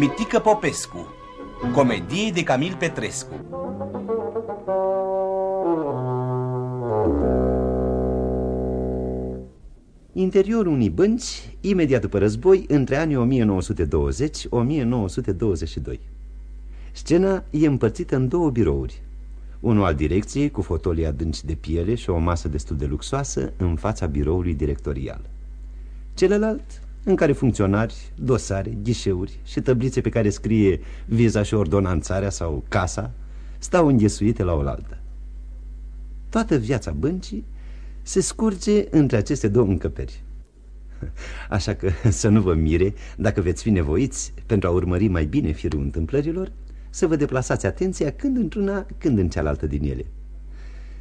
Mitică Popescu Comedie de Camil Petrescu Interiorul unei bănci, imediat după război, între anii 1920-1922. Scena e împărțită în două birouri. Unul al direcției, cu fotolii adânci de piele și o masă destul de luxoasă în fața biroului directorial. Celălalt, în care funcționari, dosare, ghișeuri și tăblițe pe care scrie viza și ordonanțarea sau casa, stau înghesuite la oaltă. Toată viața băncii se scurge între aceste două încăperi. Așa că să nu vă mire dacă veți fi nevoiți, pentru a urmări mai bine firul întâmplărilor, să vă deplasați atenția când într-una, când în cealaltă din ele.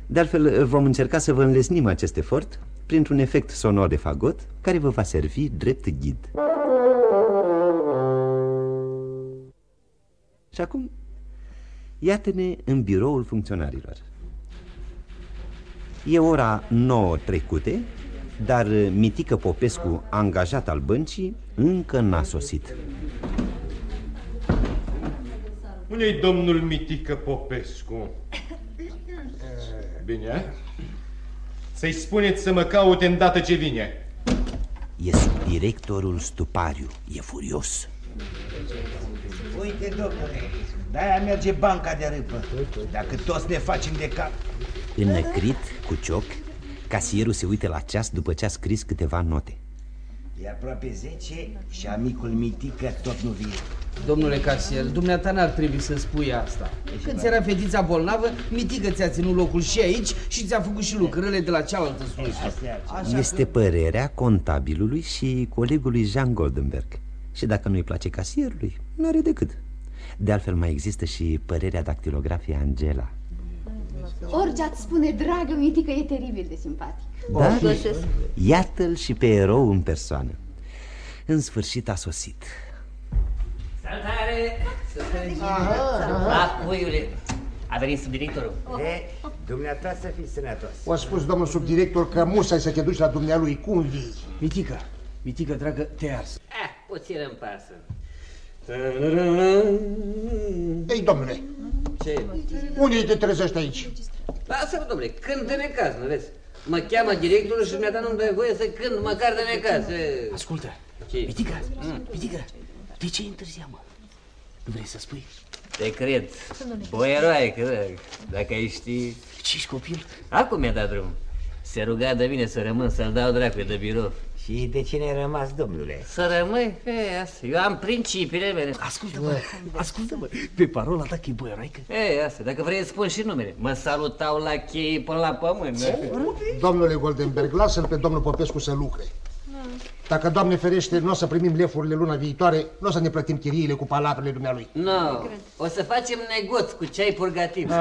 De altfel, vom încerca să vă înlesnim acest efort printr-un efect sonor de fagot care vă va servi drept ghid. Și acum, iată-ne în biroul funcționarilor. E ora 9 trecute, dar Mitică Popescu, angajat al băncii, încă n-a sosit. Unde-i domnul Mitică Popescu? Bine. Să-i spuneți să mă caute îndată ce vine. E directorul Stupariu. E furios. Uite, domnule, de-aia merge banca de râpă. Dacă toți ne facem de cap... Înnăcrit, cu cioc, casierul se uită la ceas după ce a scris câteva note. E aproape 10 și amicul Mitică tot nu vine. Domnule casier, dumneata n-ar trebui să spui asta. Când ți era fetița bolnavă, Mitică ți-a ținut locul și aici și ți-a făcut și lucrările de la cealaltă slujbă. Este că... părerea contabilului și colegului Jean Goldenberg. Și dacă nu-i place casierului, nu are decât. De altfel mai există și părerea dactilografiei Angela. Orice ați spune, dragă Mitică, e teribil de simpatic. Da? Iată-l și pe erou în persoană. În sfârșit a sosit. Salutare! Aha, puiule, a venit subdirectorul. E, dumneata să fii sănătos. O spus domnul subdirector că musai să te duci la dumnealui. Cum vii? Mitică, Mitică, dragă, te ars. Eh, puțin îmi pasă. Ei, domnule, Ce? unde te trezești aici? Lasă-mă, domnule, când de necaz, nu vezi? Mă cheamă directorul și mi-a dat nu dă voie să cânt măcar de necaz. E, Ascultă, Ce? Mitică, Mitică, de ce întârzia, mă? Nu vrei să spui? Te cred. Boieroaie, că dacă ai ști... Ce ești copil? Acum mi-a dat drum. Se ruga de mine să rămân să-l dau dracu de birou. Și de cine ai rămas, domnule? Să rămâi? E, asta. Eu am principiile mele. Ascultă-mă, ascultă-mă, pe parola ta că e boieraică. E, asta, dacă vrei să spun și numele. Mă salutau la chei până la pământ. Domnule Goldenberg, lasă-l pe domnul Popescu să lucre. Dacă, Doamne ferește, nu o să primim lefurile luna viitoare, nu o să ne plătim chiriile cu palavrele dumnealui. Nu, o să facem negoț cu ceai purgativ.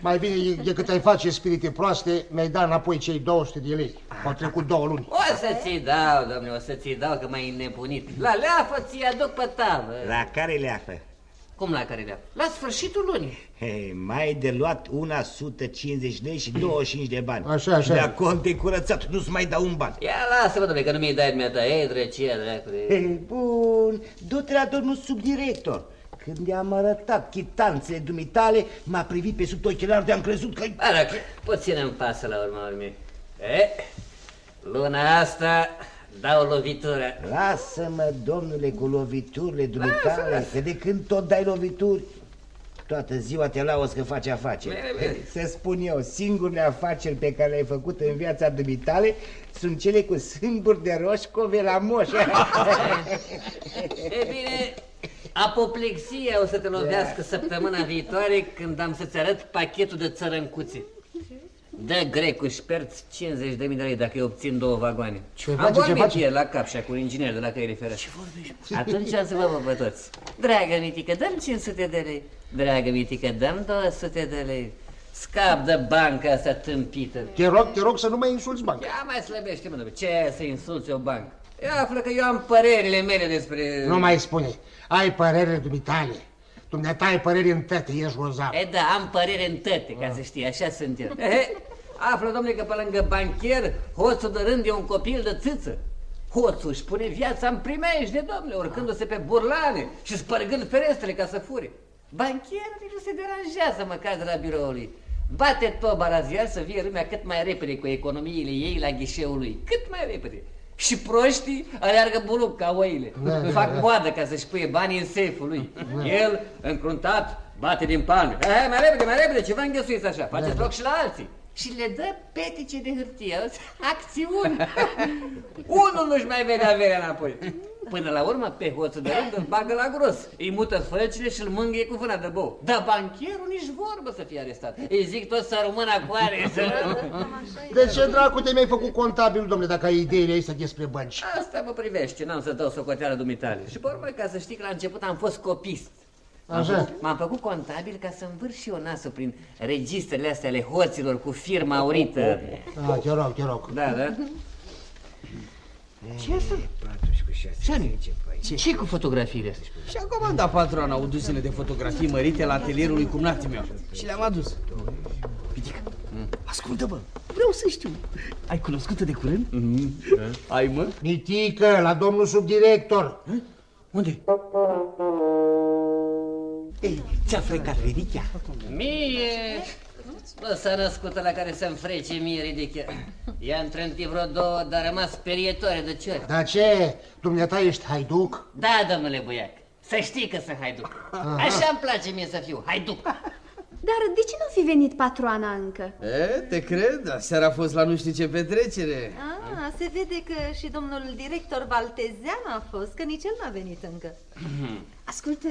Mai bine decât ai face spirite proaste, mi-ai dat înapoi cei 200 de lei. Au trecut două luni. O să ți dau, domnule, o să ți dau că m-ai înnebunit. La leafă ți aduc pe tavă. La care leafă? Cum la care leafă? La sfârșitul lunii. Hei, mai de luat una 150 lei și 25 de bani. Așa, așa. De cont de curățat, nu-ți mai dau un ban. Ia lasă-mă, domnule, că nu mi-ai dat mi-a ta. Ei, drăcia, dracule. Hei, bun, du-te la domnul subdirector. Când i-am arătat chitanțele dumitale, m-a privit pe sub ochelar de am crezut că... Arac, puțin îmi pasă la urma urmei. E, luna asta dau lovitură. Lasă-mă, domnule, cu loviturile dumitale, că de când tot dai lovituri, toată ziua te lauzi că faci afaceri. Bine, bine. Să spun eu, singurele afaceri pe care le-ai făcut în viața dumitale sunt cele cu sâmburi de roșcove la moș. E bine, apoplexia o să te lovească săptămâna viitoare când am să-ți arăt pachetul de țărâncuțe. Dă grecu șperți 50 de mii de lei dacă îi obțin două vagoane. Ce am face, ce vorbit face? ieri la capșa cu un inginer de la căile ferate. Ce vorbești? Atunci am să vă văd pe toți. Dragă Mitică, dăm 500 de lei. Dragă Mitică, dăm 200 de lei. Scap de banca asta tâmpită. Te rog, te rog să nu mai insulți banca. Ia mai slăbește, mă, domnule. Ce să insulți o bancă? Ia află că eu am părerile mele despre... Nu mai spune. Ai părere dumitale. Dumneata ai păreri în tete, ești grozav. E da, am părere în tăte, ca să știi, așa sunt eu. Ehe, află, domnule, că pe lângă bancher, hoțul de rând e un copil de țâță. Hoțul își pune viața în primejde, domnule, urcându-se pe burlane și spărgând ferestrele ca să fure. Banchierul nici nu se deranjează măcar de la biroul lui. Bate toba la ziar să vie lumea cât mai repede cu economiile ei la ghișeul lui. Cât mai repede. Și proștii aleargă buluc ca oile. Fac moadă ca să-și puie banii în seiful lui. El, încruntat, bate din palme. Hai, mai repede, mai repede, ce vă înghesuiți așa? Faceți loc și la alții. Și le dă petice de hârtie, auzi? acțiuni. Unul nu-și mai vede averea înapoi. Până la urmă, pe hoțul de rând îl bagă la gros. Îi mută fălcile și îl mângâie cu vâna de bou. Dar bancherul nici vorbă să fie arestat. Îi zic tot să rămână acoare. De ce dracu te mi-ai făcut contabil, domnule, dacă ai ideile astea despre bănci? Asta mă privește, n-am să dau socoteală dumitale. Și pe urmă, ca să știi că la început am fost copist. M-am Așa. făcut, m-am făcut contabil ca să învârș și eu nasul prin registrele astea ale hoților cu firma aurită. Ah, te rog, te rog. Da, da. Ce asta? Ce? Ce cu fotografiile astea? Și-a comandat patrona o duzină de fotografii mărite la atelierul lui cumnații meu. Și le-am adus. Pitică, ascultă-mă, vreau să știu. Ai cunoscut de curând? Ai, mă? Mitică, la domnul subdirector. Unde? Ei, ți-a frecat ridichea. Mie! Bă, s-a născută la care să-mi frece mie ridică. Ea între vreo două, dar a rămas sperietoare de ciori. Dar ce? Dumneata ești haiduc? Da, domnule Buiac, să știi că sunt haiduc. Așa îmi place mie să fiu, haiduc. Dar de ce nu fi venit patroana încă? E, te cred, aseară a fost la nu știu ce petrecere. Ah, se vede că și domnul director Valtezean a fost, că nici el n-a venit încă. Ascultă,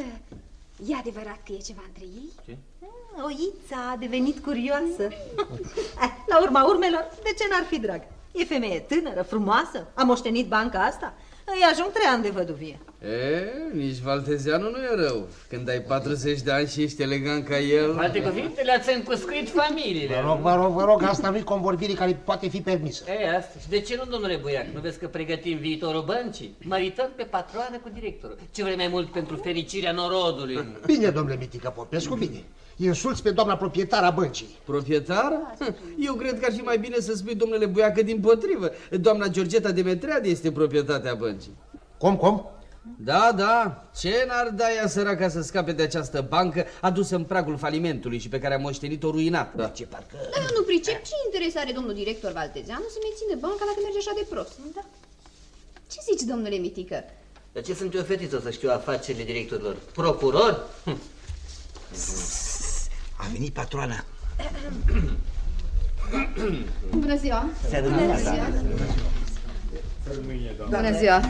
e adevărat că e ceva între ei? Ah, Oița a devenit curioasă. Eh, La urma urmelor, de ce n-ar fi drag? E femeie tânără, frumoasă, a moștenit banca asta. Îi ajung trei ani de văduvie. E, nici Valtezeanu nu e rău. Când ai 40 de ani și ești elegant ca el... Cu alte cuvinte, le-ați încuscuit familiile. Vă rog, vă rog, vă rog, asta nu-i convorbire care poate fi permisă. E, asta. Și de ce nu, domnule Buiac? Nu vezi că pregătim viitorul băncii? Mărităm pe patroană cu directorul. Ce vrei mai mult pentru fericirea norodului? Bine, domnule Mitică Popescu, bine. Insulți pe doamna proprietară a băncii. Proprietar? Eu cred că ar fi mai bine să spui, domnule Buiacă, din potrivă. Doamna Georgeta Demetreade este proprietatea băncii. Cum, cum? Da, da, ce n-ar da ea săraca să scape de această bancă adusă în pragul falimentului și pe care a moștenit-o ruinată? Da. Ce parcă... Dar eu nu pricep ce interes are domnul director Valtezeanu să menține banca dacă merge așa de prost. Da. Ce zici, domnule Mitică? De ce sunt eu fetiță să știu afacerile directorilor? Procuror? Hm. A venit patroana. Bună ziua! Se Bună ziua! Bună ziua!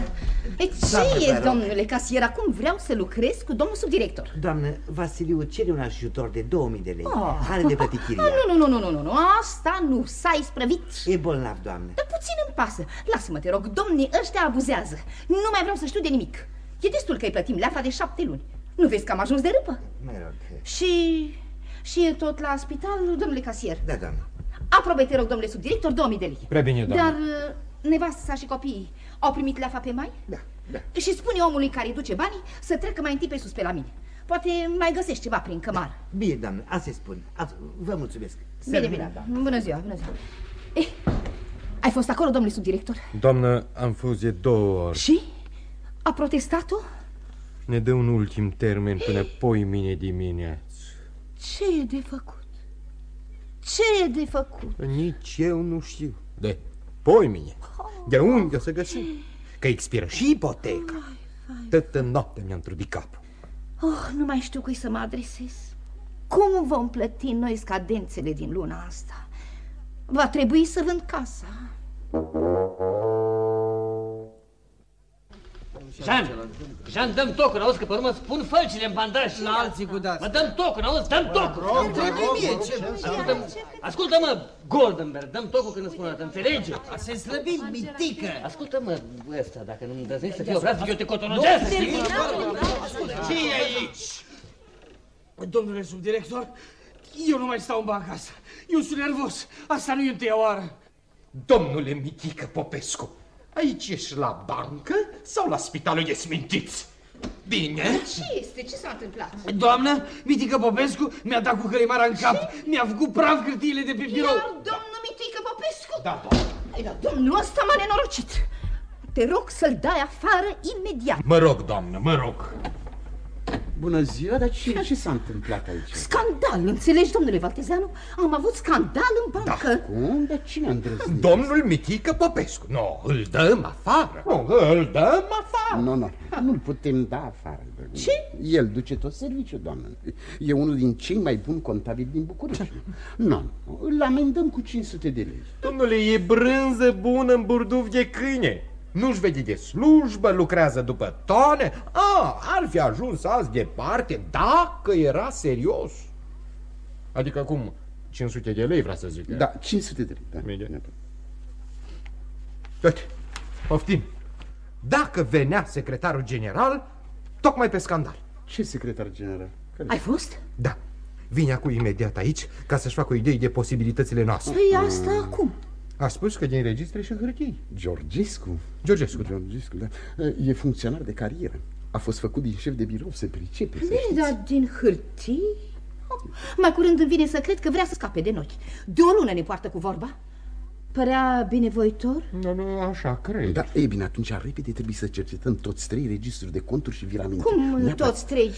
E, ce Doamnă, e, vă rog. domnule casier? Acum vreau să lucrez cu domnul subdirector. Doamnă, Vasiliu cere un ajutor de 2000 de lei. Oh. Are de plătit chiria. Ah, nu, nu, nu, nu, nu, nu, asta nu, s-a isprăvit. E bolnav, doamnă. Dar puțin îmi pasă. Lasă-mă, te rog, domnii ăștia abuzează. Nu mai vreau să știu de nimic. E destul că îi plătim leafa de șapte luni. Nu vezi că am ajuns de râpă? Mă rog. Și... și e tot la spital, domnule casier. Da, doamnă. Aprobe, te rog, domnule subdirector, 2000 de lei. Prea bine, doamnă. Dar uh, nevastă sa și copiii au primit leafa pe mai? Da, da. Și spune omului care îi duce banii să treacă mai întâi pe sus pe la mine. Poate mai găsești ceva prin cămar. Bine, doamnă, asta spun. Azi, vă mulțumesc. Să Bine, rămână, bine. doamnă. Bună ziua, bună ziua. Eh, ai fost acolo, domnule subdirector? Doamnă, am fost de două ori. Și? A protestat-o? Ne dă un ultim termen până poi mine dimineață. Ce e de făcut? Ce e de făcut? Nici eu nu știu. De poi mine. De unde o să găsim? Că expiră și ipoteca. Tătă noapte mi-am trudit capul. Oh, nu mai știu cui să mă adresez. Cum vom plăti noi scadențele din luna asta? Va trebui să vând casa. Jean, Jean, dăm tocul, auzi că pe urmă spun fălcile în bandaj. La alții cu dați. Mă, dăm tocul, auzi, dăm tocul. Trebuie mie, ce? Ascultă-mă, ascultă-mă, Goldenberg, dăm tocul când îți spun asta, înțelegi? Se slăbim, mitică. Ascultă-mă, ăsta, dacă nu-mi îndrăznești să fii obraznic, eu te cotonogesc. ce e aici? Domnule subdirector, eu nu mai stau în banca asta. Eu sunt nervos. Asta nu e întâia oară. Domnule Mitică Popescu, aici ești la bancă sau la spitalul Iesmintiți? Bine? Ce este? Ce s-a întâmplat? Doamnă, Mitică Popescu mi-a dat cu călimara în cap. Mi-a făcut praf hârtiile de pe birou. Iar domnul Mitică Popescu? Da, doamnă. Ei, dar domnul ăsta m-a nenorocit. Te rog să-l dai afară imediat. Mă rog, doamnă, mă rog. Bună ziua, dar ce, ce s-a întâmplat aici? Scandal, înțelegi, domnule Valtezeanu? Am avut scandal în bancă. Da, cum? Dar cine a îndrăznit? Domnul Mitică Popescu. Nu, no, îl dăm afară. Nu, no, îl dăm afară. Nu, nu, nu-l putem da afară. Ce? El duce tot serviciul, doamnă. E unul din cei mai buni contabili din București. Nu, nu, îl amendăm cu 500 de lei. Domnule, e brânză bună în burduf de câine. Nu-și vede de slujbă, lucrează după tone. A, ar fi ajuns azi departe dacă era serios. Adică cum? 500 de lei vrea să zic. Da, 500 de lei. Da. Bine. Uite, poftim. Dacă venea secretarul general, tocmai pe scandal. Ce secretar general? Care? Ai fost? Da. Vine acum imediat aici ca să-și facă o idee de posibilitățile noastre. Păi asta mm. acum. A spus că din registre și hârtii. Georgescu? Georgescu. Georgescu, da. E funcționar de carieră. A fost făcut din șef de birou, se pricepe, Bine, dar din hârtii? Oh, mai curând îmi vine să cred că vrea să scape de noi. De o lună ne poartă cu vorba. Părea binevoitor? Nu, nu, așa cred. Da, e bine, atunci repede trebuie să cercetăm toți trei registruri de conturi și viramente. Cum Neapărat... toți trei?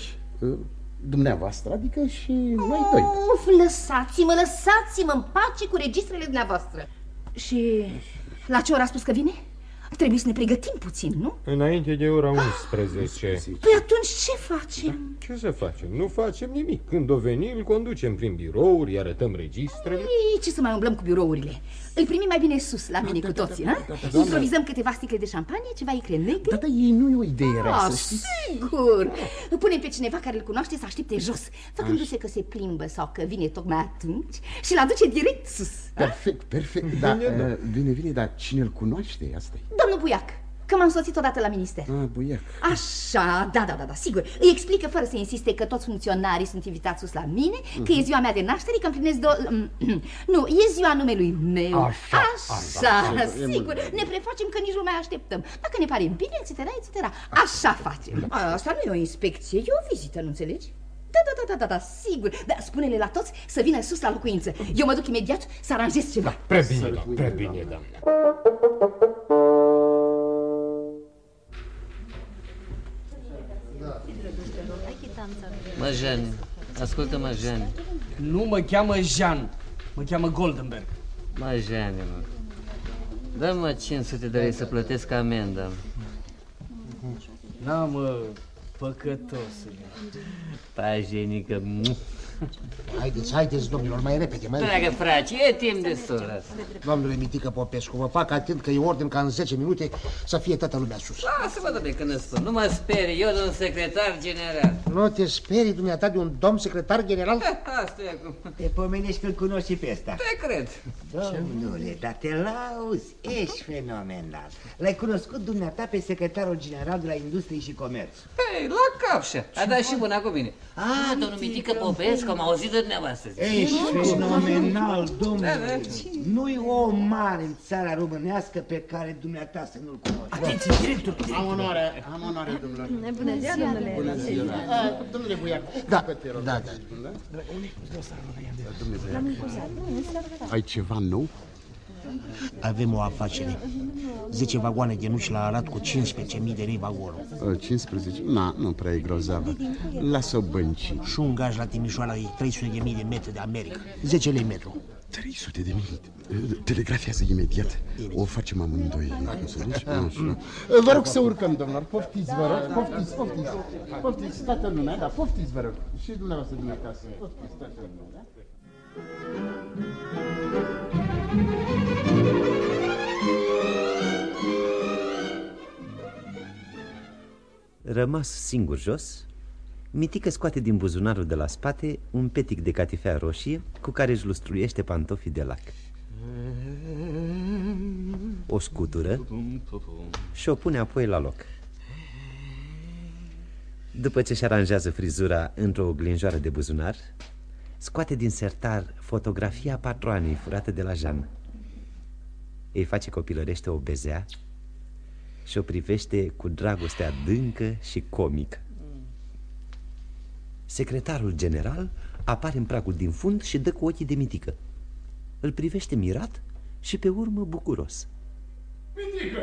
Dumneavoastră, adică și noi doi. Of, lăsați-mă, lăsați-mă în pace cu registrele dumneavoastră. Și la ce oră a spus că vine? Trebuie să ne pregătim puțin, nu? Înainte de ora 11. Păi atunci ce facem? Da, ce să facem? Nu facem nimic. Când o veni, îl conducem prin birouri, arătăm registrele. Ei, ce să mai umblăm cu birourile? Îl primim mai bine sus, la mine da, cu da, toții, da, da, da, da, Improvizăm câteva sticle de șampanie, ceva icre negre. Da, da, ei nu e o idee rea, să știți. Sigur. Punem pe cineva care îl cunoaște să aștepte jos, făcându-se că se plimbă sau că vine tocmai atunci și l aduce direct sus. Perfect, perfect. Da, bine, bine, dar cine îl cunoaște? Asta e. Domnul Buiac. Că m-am soțit odată la minister. Ah, buiac. Așa, da, da, da, da, sigur. Îi explică fără să insiste că toți funcționarii sunt invitați sus la mine, uh -huh. că e mhm. ziua mea de naștere, că împlinesc două... nu, e ziua numelui meu. Așa, așa, așa sigur. Ne prefacem că nici nu mai așteptăm. Dacă ne pare bine, etc., etc. Așa facem. Asta nu e o inspecție, e o vizită, nu înțelegi? Da, da, da, da, da, da, sigur. Da, spune-le la toți să vină sus la locuință. Eu mă duc imediat să aranjez ceva. Da, prea bine, da, prea bine, da. Mă, Jean, ascultă-mă, Jean. Nu mă cheamă Jean, mă cheamă Goldenberg. Mă, Jean, mă. Dă-mă 500 de lei să plătesc amenda. Da, mă, păcătosule. Pajenică, Haideți, haideți, domnilor, mai repede, mai repede. Dragă frate, e timp destul Domnule Mitică Popescu, vă fac atent că e ordin ca în 10 minute să fie toată lumea sus. Lasă-mă, domnule, când îți spun. Nu mă speri, eu de un secretar general. Nu te sperii, dumneata, de un domn secretar general? Asta e acum. Te pomenești că-l cunoști pe ăsta. Te cred. Domnule, dar te lauzi, ești fenomenal. L-ai cunoscut dumneata pe secretarul general de la Industrie și Comerț. Hei, la capșă. A dat și buna cu mine. A, domnul Mitică Popescu, că am auzit de dumneavoastră. Ești fenomenal, domnule. Da, da. Nu-i om mare în țara românească pe care dumneata să nu-l cunoști. Atenție, director. Am onoare, am onoare, domnule. Bună ziua, domnule. Bună ziua. Domnule Buiac. Da, da, da. Ai ceva nou? Avem o afacere. 10 vagoane de nuci la Arad cu 15.000 de lei vagonul. 15? Na, nu prea e grozavă. Lasă-o bănci. Și un gaj la Timișoara e 300 de mii de metri de America. 10 lei metru. 300 de mii? Telegrafiază imediat. O facem amândoi. Vă rog să urcăm, domnilor. Poftiți, vă rog. Poftiți, poftiți. Poftiți, toată lumea, da, poftiți, vă rog. Și dumneavoastră din acasă. Poftiți, toată lumea, da? Rămas singur jos, Mitică scoate din buzunarul de la spate un petic de catifea roșie cu care își lustruiește pantofii de lac. O scutură și o pune apoi la loc. După ce și aranjează frizura într-o oglinjoară de buzunar, scoate din sertar fotografia patroanei furată de la Jean. Îi face copilărește o bezea și o privește cu dragoste adâncă și comică. Secretarul general apare în pragul din fund și dă cu ochii de mitică. Îl privește mirat și pe urmă bucuros. Mitică!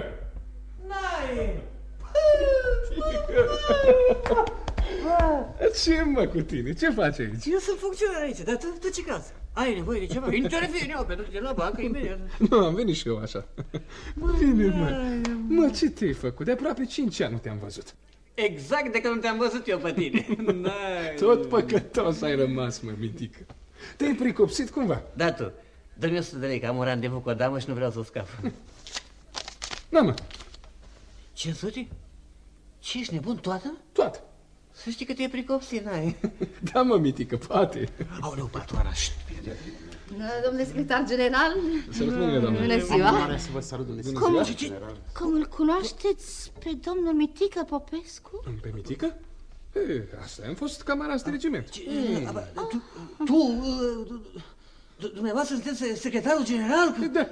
N-ai Ce mă cu tine? Ce faci aici? Eu sunt funcționar aici, dar tu, tu ce caz? Ai nevoie de ceva? Intervin eu pentru că la bancă imediat. Nu, am venit și eu așa. Bine, mă. Mă, ce te-ai făcut? De aproape 5 ani nu te-am văzut. Exact de când nu te-am văzut eu pe tine. N-ai. Tot păcătos ai rămas, mă, mitică. Te-ai pricopsit cumva? Da, tu. Dă-mi 100 de lei, că am un randevu cu o damă și nu vreau să o scap. Da, mă. 500? Ce, ești nebun toată? Toată. Să știi că te-ai pricopsit, n-ai. Da, mă, mitică, poate. Aoleu, patroana, șt. Domnule secretar general, Să-l spun doamne. bună ziua. Mare să vă salut, domnule Cum, secretar general. cum îl cunoașteți pe domnul Mitică Popescu? Pe mitică? E, asta am fost camarați de regiment. Tu, tu, uh, d- dumneavoastră sunteți secretarul general? Da,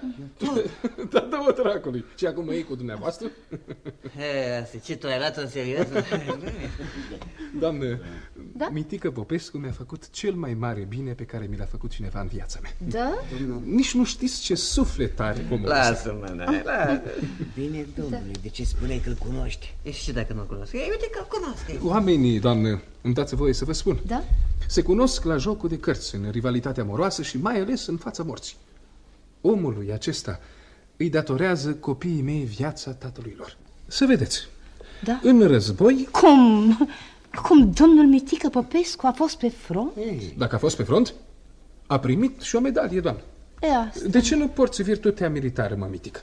da, da, o dracului. Și acum ei cu dumneavoastră? He, asta, ce tu ai luat în serios? Doamnă, Da? Mitică Popescu mi-a făcut cel mai mare bine pe care mi l-a făcut cineva în viața mea. Da? Nici nu știți ce suflet are omul ăsta. Lasă-mă, n-ai, lasă. Bine, domnule, de ce spuneai că îl cunoști? E și dacă nu-l cunosc. Ei, uite că îl cunosc. Oamenii, doamnă, îmi dați voie să vă spun. Da? Se cunosc la jocul de cărți, în rivalitatea amoroasă și mai ales în fața morții. Omului acesta îi datorează copiii mei viața tatălui lor. Să vedeți. Da. În război, Cum? Cum domnul Mitică Popescu a fost pe front? dacă a fost pe front, a primit și o medalie, doamnă. E asta. De ce nu porți virtutea militară, mămitică?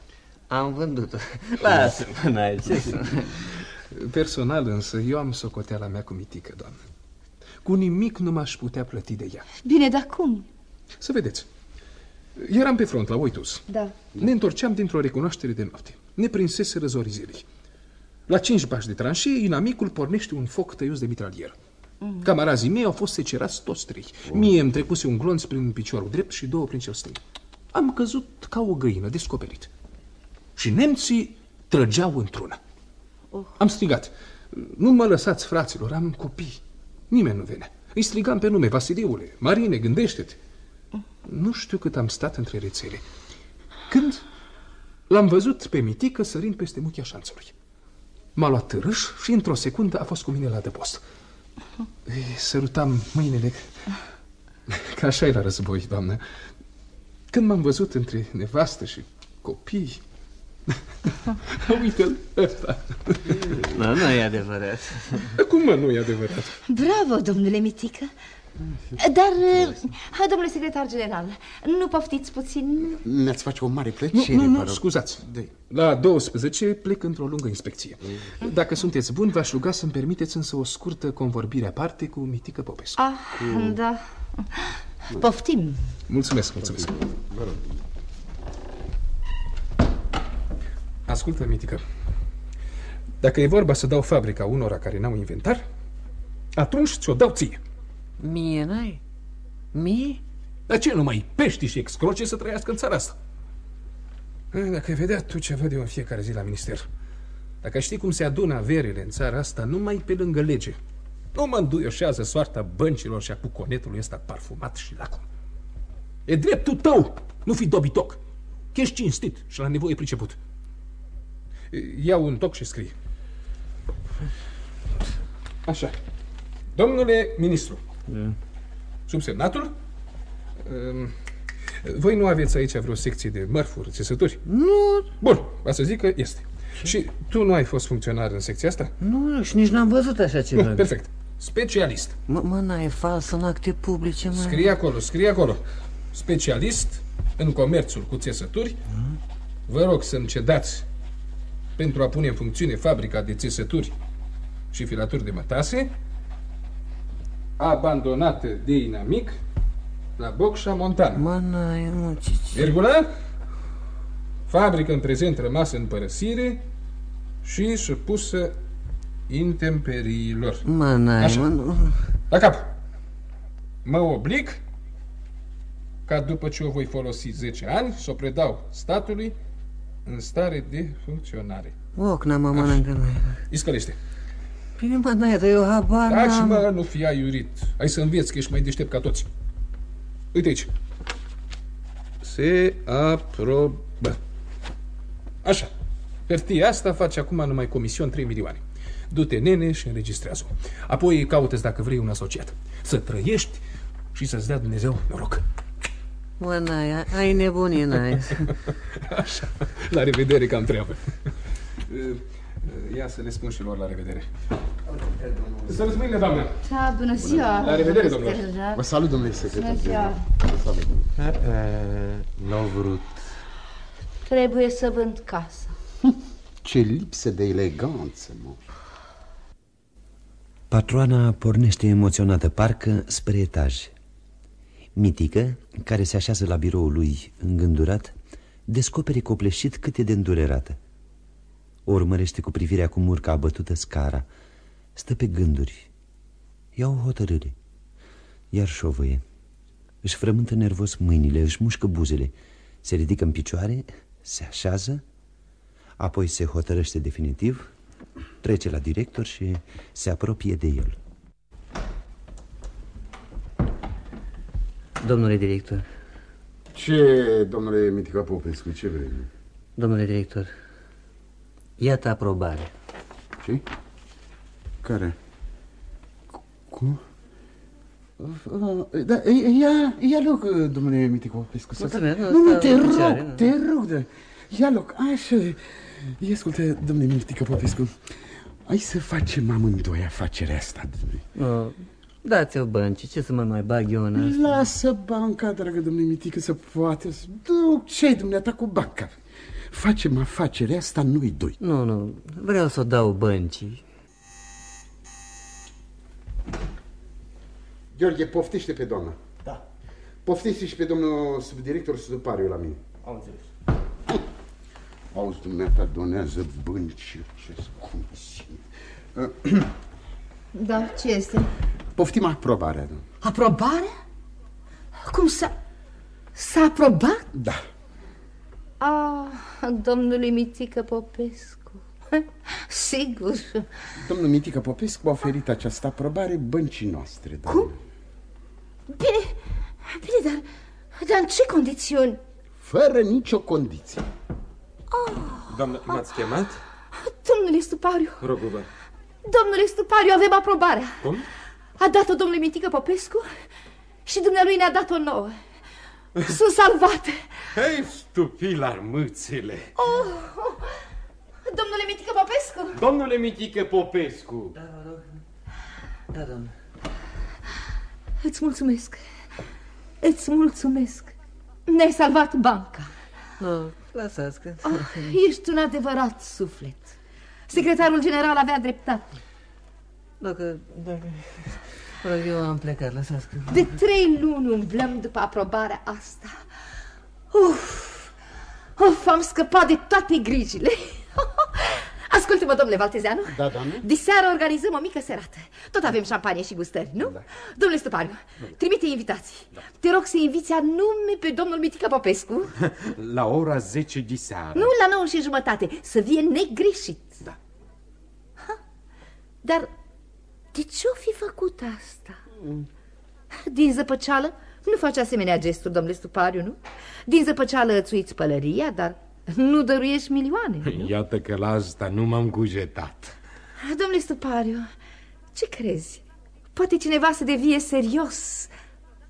Am vândut-o. Lasă-mă, n-ai ce să... Personal însă, eu am socoteala mea cu mitică, doamnă. Cu nimic nu m-aș putea plăti de ea. Bine, dar cum? Să vedeți. Eram pe front la Oitus. Da. Ne întorceam dintr-o recunoaștere de noapte. Ne prinsese răzorii zilei. La cinci bași de tranșee, inamicul pornește un foc tăios de mitralieră. Camarazii mei au fost secerați toți trei. Mie îmi trecuse un glonț prin piciorul drept și două prin cel stâng. Am căzut ca o găină, descoperit. Și nemții trăgeau într-una. Am strigat. Nu mă lăsați, fraților, am copii. Nimeni nu venea. Îi strigam pe nume, Vasiliule, Marine, gândește-te. Nu știu cât am stat între rețele. Când l-am văzut pe mitică sărind peste muchia șanțului. M-a luat târâș și într-o secundă a fost cu mine la adăpost. Îi sărutam mâinile. Că așa e la război, doamnă. Când m-am văzut între nevastă și copii... Uite-l ăsta. Nu, nu e adevărat. Cum mă, nu e adevărat? Bravo, domnule Mitică. Dar, uh, domnule secretar general, nu poftiți puțin? Mi-ați face o mare Nu, plăcere, nu, vă nu, rog. scuzați. De- La 12 plec într-o lungă inspecție. Dacă sunteți buni, v-aș ruga să-mi permiteți însă o scurtă convorbire aparte cu Mitică Popescu. Ah, da. Poftim. Mulțumesc, mulțumesc. Ascultă, Mitică. Dacă e vorba să dau fabrica unora care n-au inventar, atunci ți-o dau ție. Mie n-ai? Mie? Dar ce nu mai pești și excroce să trăiască în țara asta? Eh, Dacă ai vedea tu ce văd eu în fiecare zi la minister. Dacă ai ști cum se adună averile în țara asta, numai pe lângă lege. Nu mă înduioșează soarta băncilor și a cuconetului ăsta parfumat și lacom. E dreptul tău, nu fi dobitoc. Că ești cinstit și la nevoie priceput. Iau un toc și scrie. Așa. Domnule ministru, subsemnatul, um, voi nu aveți aici vreo secție de mărfuri, țesături? Nu, Bun, va să zic că este. Și tu nu ai fost funcționar în secția asta? nu, și nici n-am văzut așa ceva. Nu, perfect. Specialist. Mă, mă n-ai fals în acte publice, mă. Scrie acolo, scrie acolo. Specialist în comerțul cu țesături. Vă rog să-mi cedați pentru a pune în funcțiune fabrica de țesături și filaturi de mătase abandonată de inamic la Bocșa Montana. Mă n-ai, mă, ce... ce- Virgulă? Fabrică în prezent rămasă în părăsire și supusă intemperiilor. Mă n-ai, Așa. mă, nu... La cap. Mă oblig ca după ce o voi folosi 10 ani să o predau statului în stare de funcționare. Oc, n-am mă mănâncă noi. Iscălește. Bine, mă, n-ai, dar eu habar Taci, n-am. mă, nu fi aiurit. Hai să înveți că ești mai deștept ca toți. Uite aici. Se aprobă. Așa. Hârtia asta face acum numai comision 3 milioane. Du-te, nene, și înregistrează-o. Apoi caută dacă vrei un asociat. Să trăiești și să-ți dea Dumnezeu noroc. Mă, n-ai, ai nebunii, n-ai. Așa, la revedere că am treabă. Ia să le spun și lor la revedere. Să răzmâine, doamnă! Da, bună ziua! La revedere, domnule. Vă salut, domnule secretar. Bună ziua! Vă salut, domnule. N-au vrut. Trebuie să vând casa. Ce lipsă de eleganță, mă. Patroana pornește emoționată parcă spre etaj. Mitică, care se așează la biroul lui îngândurat, descopere copleșit cât e de îndurerată. O urmărește cu privirea cum urcă abătută scara. Stă pe gânduri. Ia o hotărâre. Iar șovăie. Își frământă nervos mâinile, își mușcă buzele. Se ridică în picioare, se așează, apoi se hotărăște definitiv, trece la director și se apropie de el. Domnule director, Ce, domnule Mitica Popescu, ce vrei? domnule director, iată aprobare. Ce? Care? Cum? Da, ia, ia loc, domnule Mitico Popescu. să- Mulțumesc, nu, Nu, nu, stau te în rog, picioare, nu. te rog, de... ia loc, așa. Ia ascultă, domnule Mitico Popescu, hai să facem amândoi afacerea asta, domnule. Oh, dați-o bănci, ce să mă mai bag eu în asta? Lasă banca, dragă domnule Mitică, să poate să... Duc, ce-i dumneata cu banca? Facem afacerea asta noi doi. Nu, nu, vreau să o dau băncii. Gheorghe, poftește pe doamna. Da. Poftește și pe domnul subdirector Sudupariu la mine. Am înțeles. Auzi, dumneata, donează bănci, ce scumpisime. Da, ce este? Poftim aprobarea, domnule. Aprobarea? Cum s-a... S-a aprobat? Da. Ah, domnului Mitică Popescu. Sigur. Domnul Mitică Popescu a oferit această aprobare băncii noastre, doamne. Cum? Bine, bine, dar, dar în ce condiții? Fără nicio condiție. Doamnă, m-ați chemat? Domnule Stupariu, Rog-vă. domnule Stupariu, avem aprobarea. Cum? A dat-o domnule Mitică Popescu și dumnealui ne-a dat-o nouă. Sunt salvate. Hei, stupilar mâțele! Oh, oh. Domnule Mitică Popescu, Domnule Mitică Popescu! Da, domnule. îți mulțumesc. Îți mulțumesc. Ne-ai salvat banca. Nu, lăsați că... Oh, ești un adevărat suflet. Secretarul general avea dreptate. Dacă, dacă... Mă rog, eu am plecat, lăsați că... De trei luni umblăm după aprobarea asta. Uf, uf, am scăpat de toate grijile. Ascultă-mă, domnule Valtezeanu. Da, doamne? Diseară organizăm o mică serată. Tot avem șampanie și gustări, nu? Da. Domnule Stăpariu, trimite invitații. Da. Te rog să inviți anume pe domnul Mitică Popescu. La ora 10 diseară. Nu la 9 și jumătate, să vie negreșit. Da. Ha, dar de ce-o fi făcut asta? Din zăpăceală? Nu faci asemenea gesturi, domnule Stupariu, nu? Din zăpăceală îți uiți pălăria, dar nu dăruiești milioane. Nu? Iată că la asta nu m-am cugetat. Domnule Stupariu, ce crezi? Poate cineva să devie serios,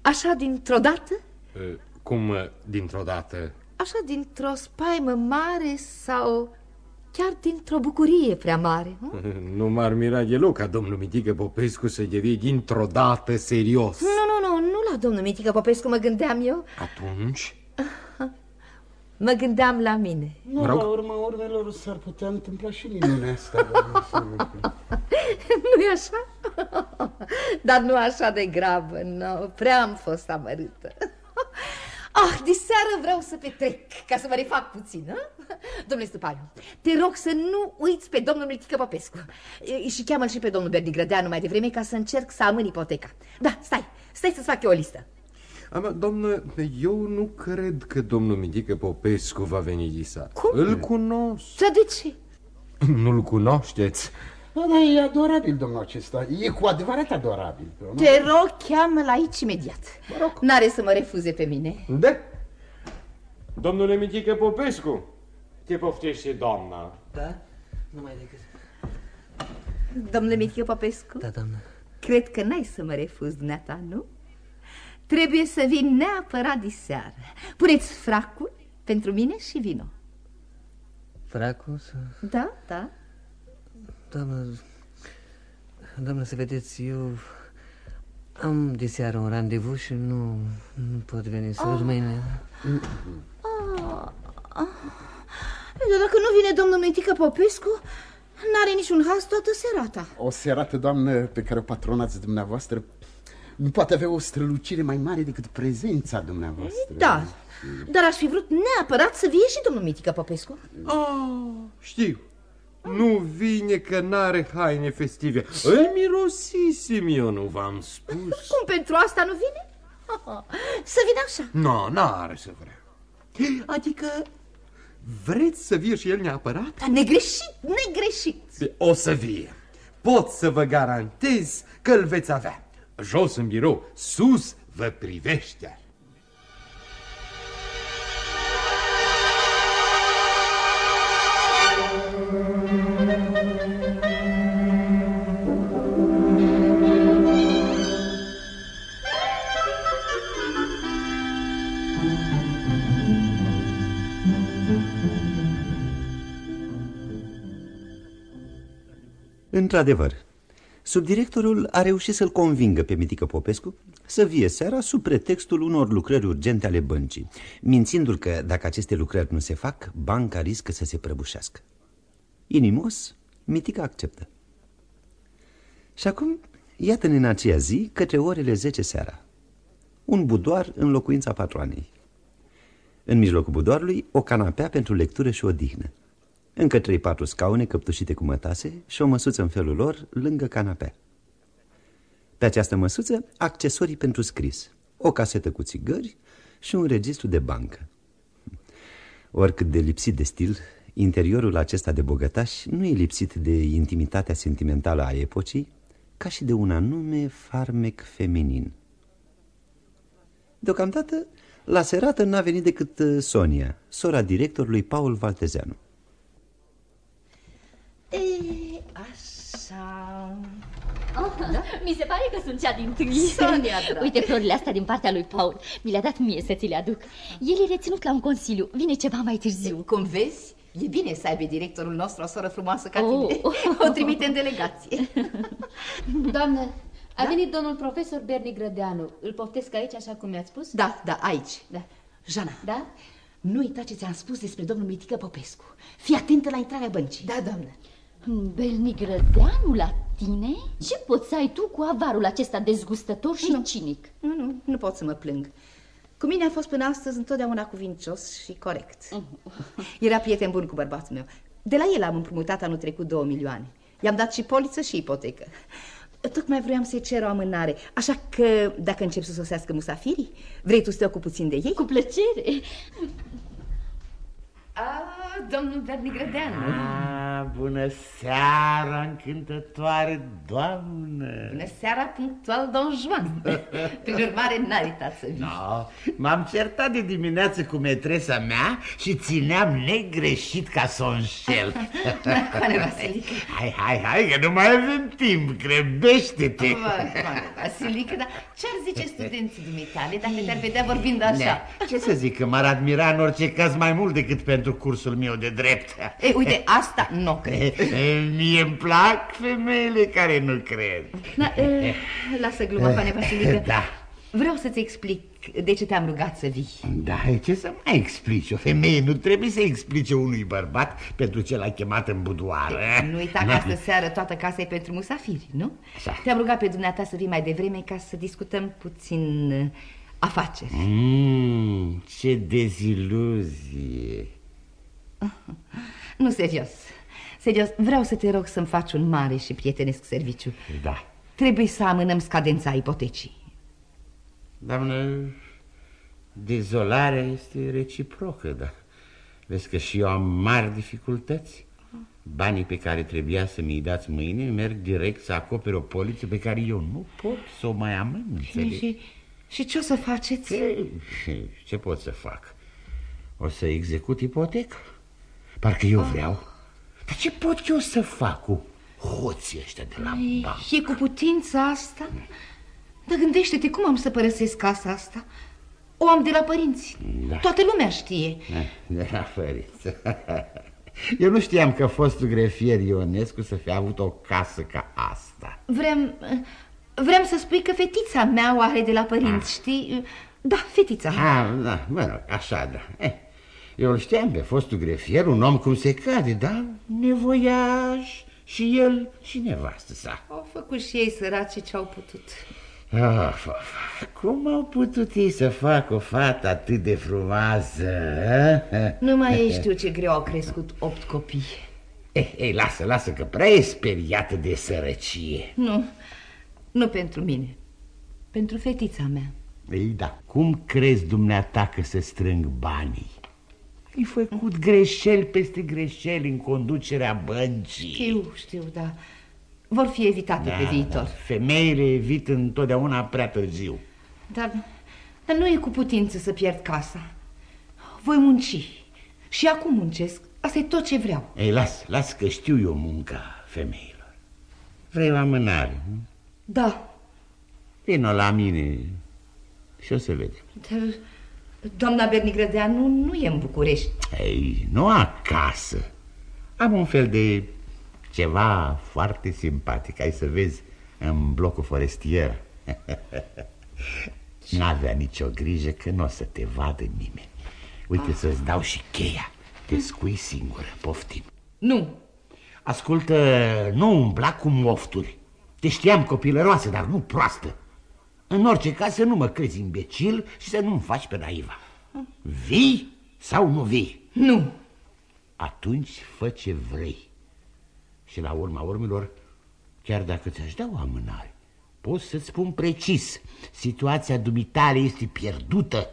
așa dintr-o dată? Uh, Cum uh, dintr-o dată? Așa dintr-o spaimă mare sau chiar dintr-o bucurie prea mare? Nu, Nu m-ar mira deloc ca domnul Mitică Popescu să devie dintr-o dată serios. nu, nu, nu, nu la domnul Mitică Popescu mă gândeam eu. Atunci? Mă gândeam la mine. Nu, la urma urmelor s-ar putea întâmpla și minunea asta. doamne. nu e așa? Dar nu așa de grabă, nu, prea am fost amărâtă. Ah, diseară vreau să petrec, ca să mă refac puțin, hă? Domnule Stupariu, te rog să nu uiți pe domnul Mitică Popescu E, Și cheamă și pe domnul Berdi Grădeanu mai devreme ca să încerc să amân ipoteca Da, stai, stai să-ți fac eu o listă Ama, doamnă, eu nu cred că domnul Mitică Popescu va veni disat. Cum? Îl cunosc. Dar de ce? Nu-l cunoașteți? Da, da, e adorabil, domnul acesta. E cu adevărat adorabil. nu? Te rog, cheamă-l aici imediat N-are să mă refuze pe mine Da. Domnule Mitică Popescu, Ce poftește doamna? Da? Numai decât. Domnule Michiu Popescu? Da, doamnă. Cred că n-ai să mă refuzi dumneata, nu? Trebuie să vin neapărat diseară. Puneți fracul pentru mine și vino. Fracul să... Da, da. Doamnă, doamnă, să vedeți, eu am de seară un randevu și nu, nu pot veni să Ah. oh. mâine. Ah, ah. Dar dacă nu vine domnul Mitică Popescu, n-are niciun haz toată serata. O serată, doamnă, pe care o patronați dumneavoastră, nu poate avea o strălucire mai mare decât prezența dumneavoastră. Da, dar aș fi vrut neapărat să vie și domnul Mitică Popescu. Ah, știu. Nu vine că n-are haine festive. Îl mirosisem eu, nu v-am spus. Cum pentru asta nu vine? Să vină așa. Nu, n-are să vrea. Adică vreți să vie și el neapărat? Dar negreșit, negreșit. O să vie. Pot să vă garantez că îl veți avea. Jos în birou, sus vă privește. Într-adevăr, subdirectorul a reușit să-l convingă pe Mitică Popescu să vie seara sub pretextul unor lucrări urgente ale băncii, mințindu-l că dacă aceste lucrări nu se fac, banca riscă să se prăbușească. Inimos, Mitică acceptă. Și acum, iată-ne în aceea zi, către orele 10 seara. Un budoar în locuința patroanei. În mijlocul budoarului, o canapea pentru lectură și odihnă. Încă trei-patru scaune căptușite cu mătase și o măsuță în felul lor lângă canapea. Pe această măsuță, accesorii pentru scris, o casetă cu țigări și un registru de bancă. Oricât de lipsit de stil, interiorul acesta de bogătaș nu e lipsit de intimitatea sentimentală a epocii, ca și de un anume farmec feminin. Deocamdată, la serată n-a venit decât uh, Sonia, sora directorului Paul Valtezeanu. E, așa... Oh, da? Mi se pare că sunt cea din tâi. Sonia, dragă. Uite florile astea din partea lui Paul. Mi le-a dat mie să ți le aduc. El e reținut la un consiliu. Vine ceva mai târziu. Cum vezi, e bine să aibă directorul nostru o soră frumoasă ca Oh. tine. O trimite în delegație. Doamnă, a venit domnul profesor Berni Grădeanu. Îl poftesc aici, așa cum mi-ați spus? Da, da, aici. Da. Jana, Da? nu uita ce ți-am spus despre domnul Mitică Popescu. Fii atentă la intrarea băncii. Da, doamnă. Belni Grădeanu la tine? Ce poți să ai tu cu avarul acesta dezgustător și Nu. cinic? Nu, nu, nu pot să mă plâng. Cu mine a fost până astăzi întotdeauna cuvincios și corect. Era prieten bun cu bărbatul meu. De la el am împrumutat anul trecut două milioane. I-am dat și poliță și ipotecă. Tocmai vroiam să-i cer o amânare, așa că dacă încep să sosească musafirii, vrei tu să te ocupi puțin de ei? Cu plăcere. Ah, domnul Berni Grădeanu. Ah, bună seara, încântătoare doamnă! Bună seara, punctual, Don Juan. Prin urmare, n-ai uitat să vii. No, m-am certat de dimineață cu metresa mea și țineam negreșit ca să o înșel. Coane Vasilică. hai, hai, hai, că nu mai avem timp, grăbește-te! Coane Vasilică, dar ce-ar zice studenții dumitale dacă te-ar vedea vorbind așa? Ne, Ce să zic, că m-ar admira în orice caz mai mult decât pentru cursul meu de drept. Ei, uite, asta nu cred. E, Mie îmi plac femeile care nu cred. Da, e, lasă gluma, Coane Vasilică. Da. Vreau să-ți explic de ce te-am rugat să vii. Da, e ce să mai explici? O femeie nu trebuie să explice unui bărbat pentru ce l-a chemat în budoară. Nu uita că astă seară toată casa e pentru musafiri, nu? Așa. Te-am rugat pe dumneata să vii mai devreme ca să discutăm puțin uh, afaceri. Mm, ce deziluzie. Nu, serios. Serios, vreau să te rog să-mi faci un mare și prietenesc serviciu. Da. Trebuie să amânăm scadența ipotecii. Doamnă, dezolarea este reciprocă, da. Vezi că și eu am mari dificultăți. Banii pe care trebuia să mi-i dați mâine merg direct să acopere o poliță pe care eu nu pot să o mai amân, înțelegi? Și, și ce o să faceți? Ce, ce pot să fac? O să execut ipoteca. Parcă eu vreau. Dar ce pot eu să fac cu hoții ăștia de la bancă? E cu putința asta? Dar gândește-te, cum am să părăsesc casa asta? O am de la părinți. Da. Toată lumea știe. De la părinți. Eu nu știam că fostul grefier Ionescu să fie avut o casă ca asta. Vrem, vrem să spui că fetița mea o are de la părinți, știi? Da, fetița. Ah, da, mă rog, așa, da. Eh, eu îl știam pe fostul grefier, un om cum se cade, da? Nevoiaș și el și nevastă sa. Au făcut și ei săraci ce au putut. Of, of, cum au putut ei să facă o fată atât de frumoasă? eh? Nu mai ei știu ce greu au crescut opt copii. Eh, ei, lasă, lasă, că prea e speriată de sărăcie. Nu, nu pentru mine. Pentru fetița mea. Ei, da, cum crezi dumneata că să strâng banii? Ai făcut greșeli peste greșeli în conducerea băncii. Știu, știu, da. Vor fi evitate pe viitor. Da, femeile evită întotdeauna prea târziu. Dar, dar nu e cu putință să pierd casa. Voi munci. Și acum muncesc. Asta e tot ce vreau. Ei, las, las că știu eu munca femeilor. Vrei o amânare? nu? Da, Vino la mine și o să vedem. dar doamna Bernigrădeanu nu e în București. Ei, nu acasă. Am un fel de ceva foarte simpatic. Ai să vezi în blocul forestier. N-avea nicio grijă că nu o să te vadă nimeni. Uite să-ți dau și cheia. Te scui singură, poftim. Nu. Ascultă, nu umbla cu mofturi. Te știam copilăroasă, dar nu proastă. În orice caz să nu mă crezi imbecil și să nu-mi faci pe naiva. Vii sau nu vii? Nu. Atunci fă ce vrei. Și la urma urmelor, chiar dacă ți-aș da o amânare, pot să-ți spun precis, situația dumitale este pierdută.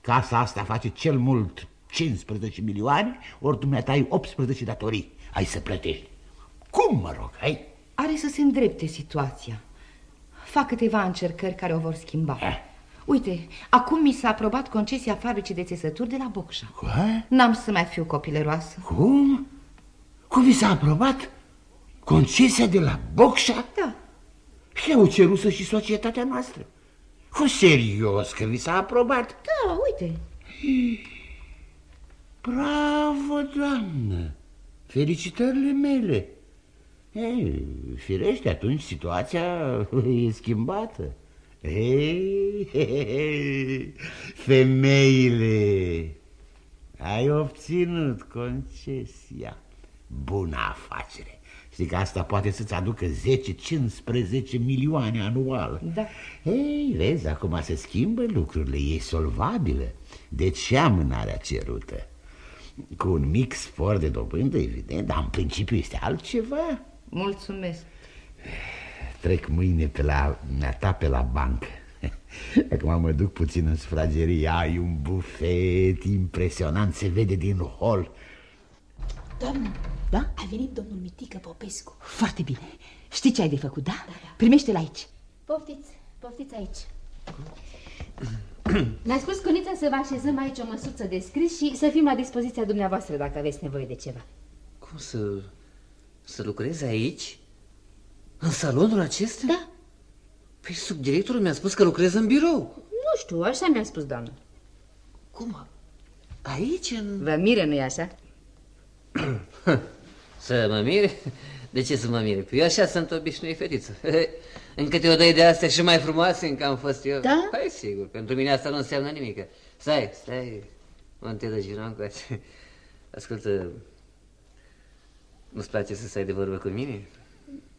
Casa asta face cel mult 15 milioane, ori dumneata ai 18 datorii. Ai să plătești. Cum, mă rog, ai? Are să se îndrepte situația. Fac câteva încercări care o vor schimba. Uite, acum mi s-a aprobat concesia fabricii de țesături de la Bocșa. N-am să mai fiu copilăroasă. Cum? Cum vi s-a aprobat? Concesia de la Bocșa? Da. Și au cerut și societatea noastră. Cu serios că vi s-a aprobat? Da, uite. Bravo, doamnă! Felicitările mele! Ei, firește, atunci situația e schimbată. Ei, femeile, ai obținut concesia. Bună afacere. Știi că asta poate să-ți aducă 10-15 milioane anual. Da. Ei, vezi, acum se schimbă lucrurile, e solvabilă. Deci și amânarea cerută. Cu un mic spor de dobândă, evident, dar în principiu este altceva. Mulțumesc. Trec mâine pe la ta pe la bancă. Acum mă duc puțin în sufragerie. Ai un bufet impresionant, se vede din hol. Doamnă, Da? a venit domnul Mitică Popescu. Foarte bine. Știi ce ai de făcut, da? Primește-l aici. Poftiți, poftiți aici. Ne-a spus Conița să vă așezăm aici o măsuță de scris și să fim la dispoziția dumneavoastră dacă aveți nevoie de ceva. Cum să... să lucrezi aici? În salonul acesta? Da. Păi subdirectorul mi-a spus că lucrez în birou. Nu știu, așa mi-a spus doamna. Cum? Aici, în... Vă mire, nu-i așa? Să mă mire? De ce să mă mire? Păi eu așa sunt obișnuit, fetiță. Încă te o dai de astea și mai frumoase încă am fost eu. Da? Păi sigur, pentru mine asta nu înseamnă nimic. Stai, stai, mă te de giron cu Ascultă, nu-ți place să stai de vorbă cu mine?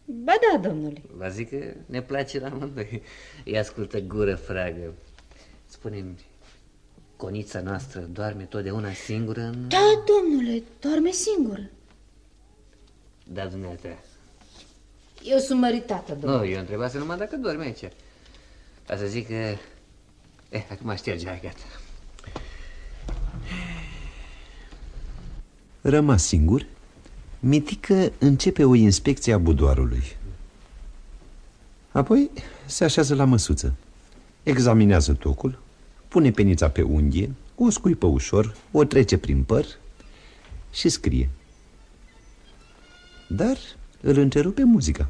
Ba da, domnule. Vă zic că ne place la amândoi. Îi ascultă gură fragă. Spune-mi, conița noastră doarme totdeauna singură în... Da, domnule, doarme singur. Da, dumneata. Eu sunt măritată, domnule. Nu, eu întrebasem numai dacă dormi aici. Ca să zic că... Eh, acum șterge, hai, gata. Rămas singur, Mitică începe o inspecție a budoarului. Apoi se așează la măsuță. Examinează tocul, pune penița pe unghie, o scuipă ușor, o trece prin păr și scrie. Dar îl întrerupe muzica.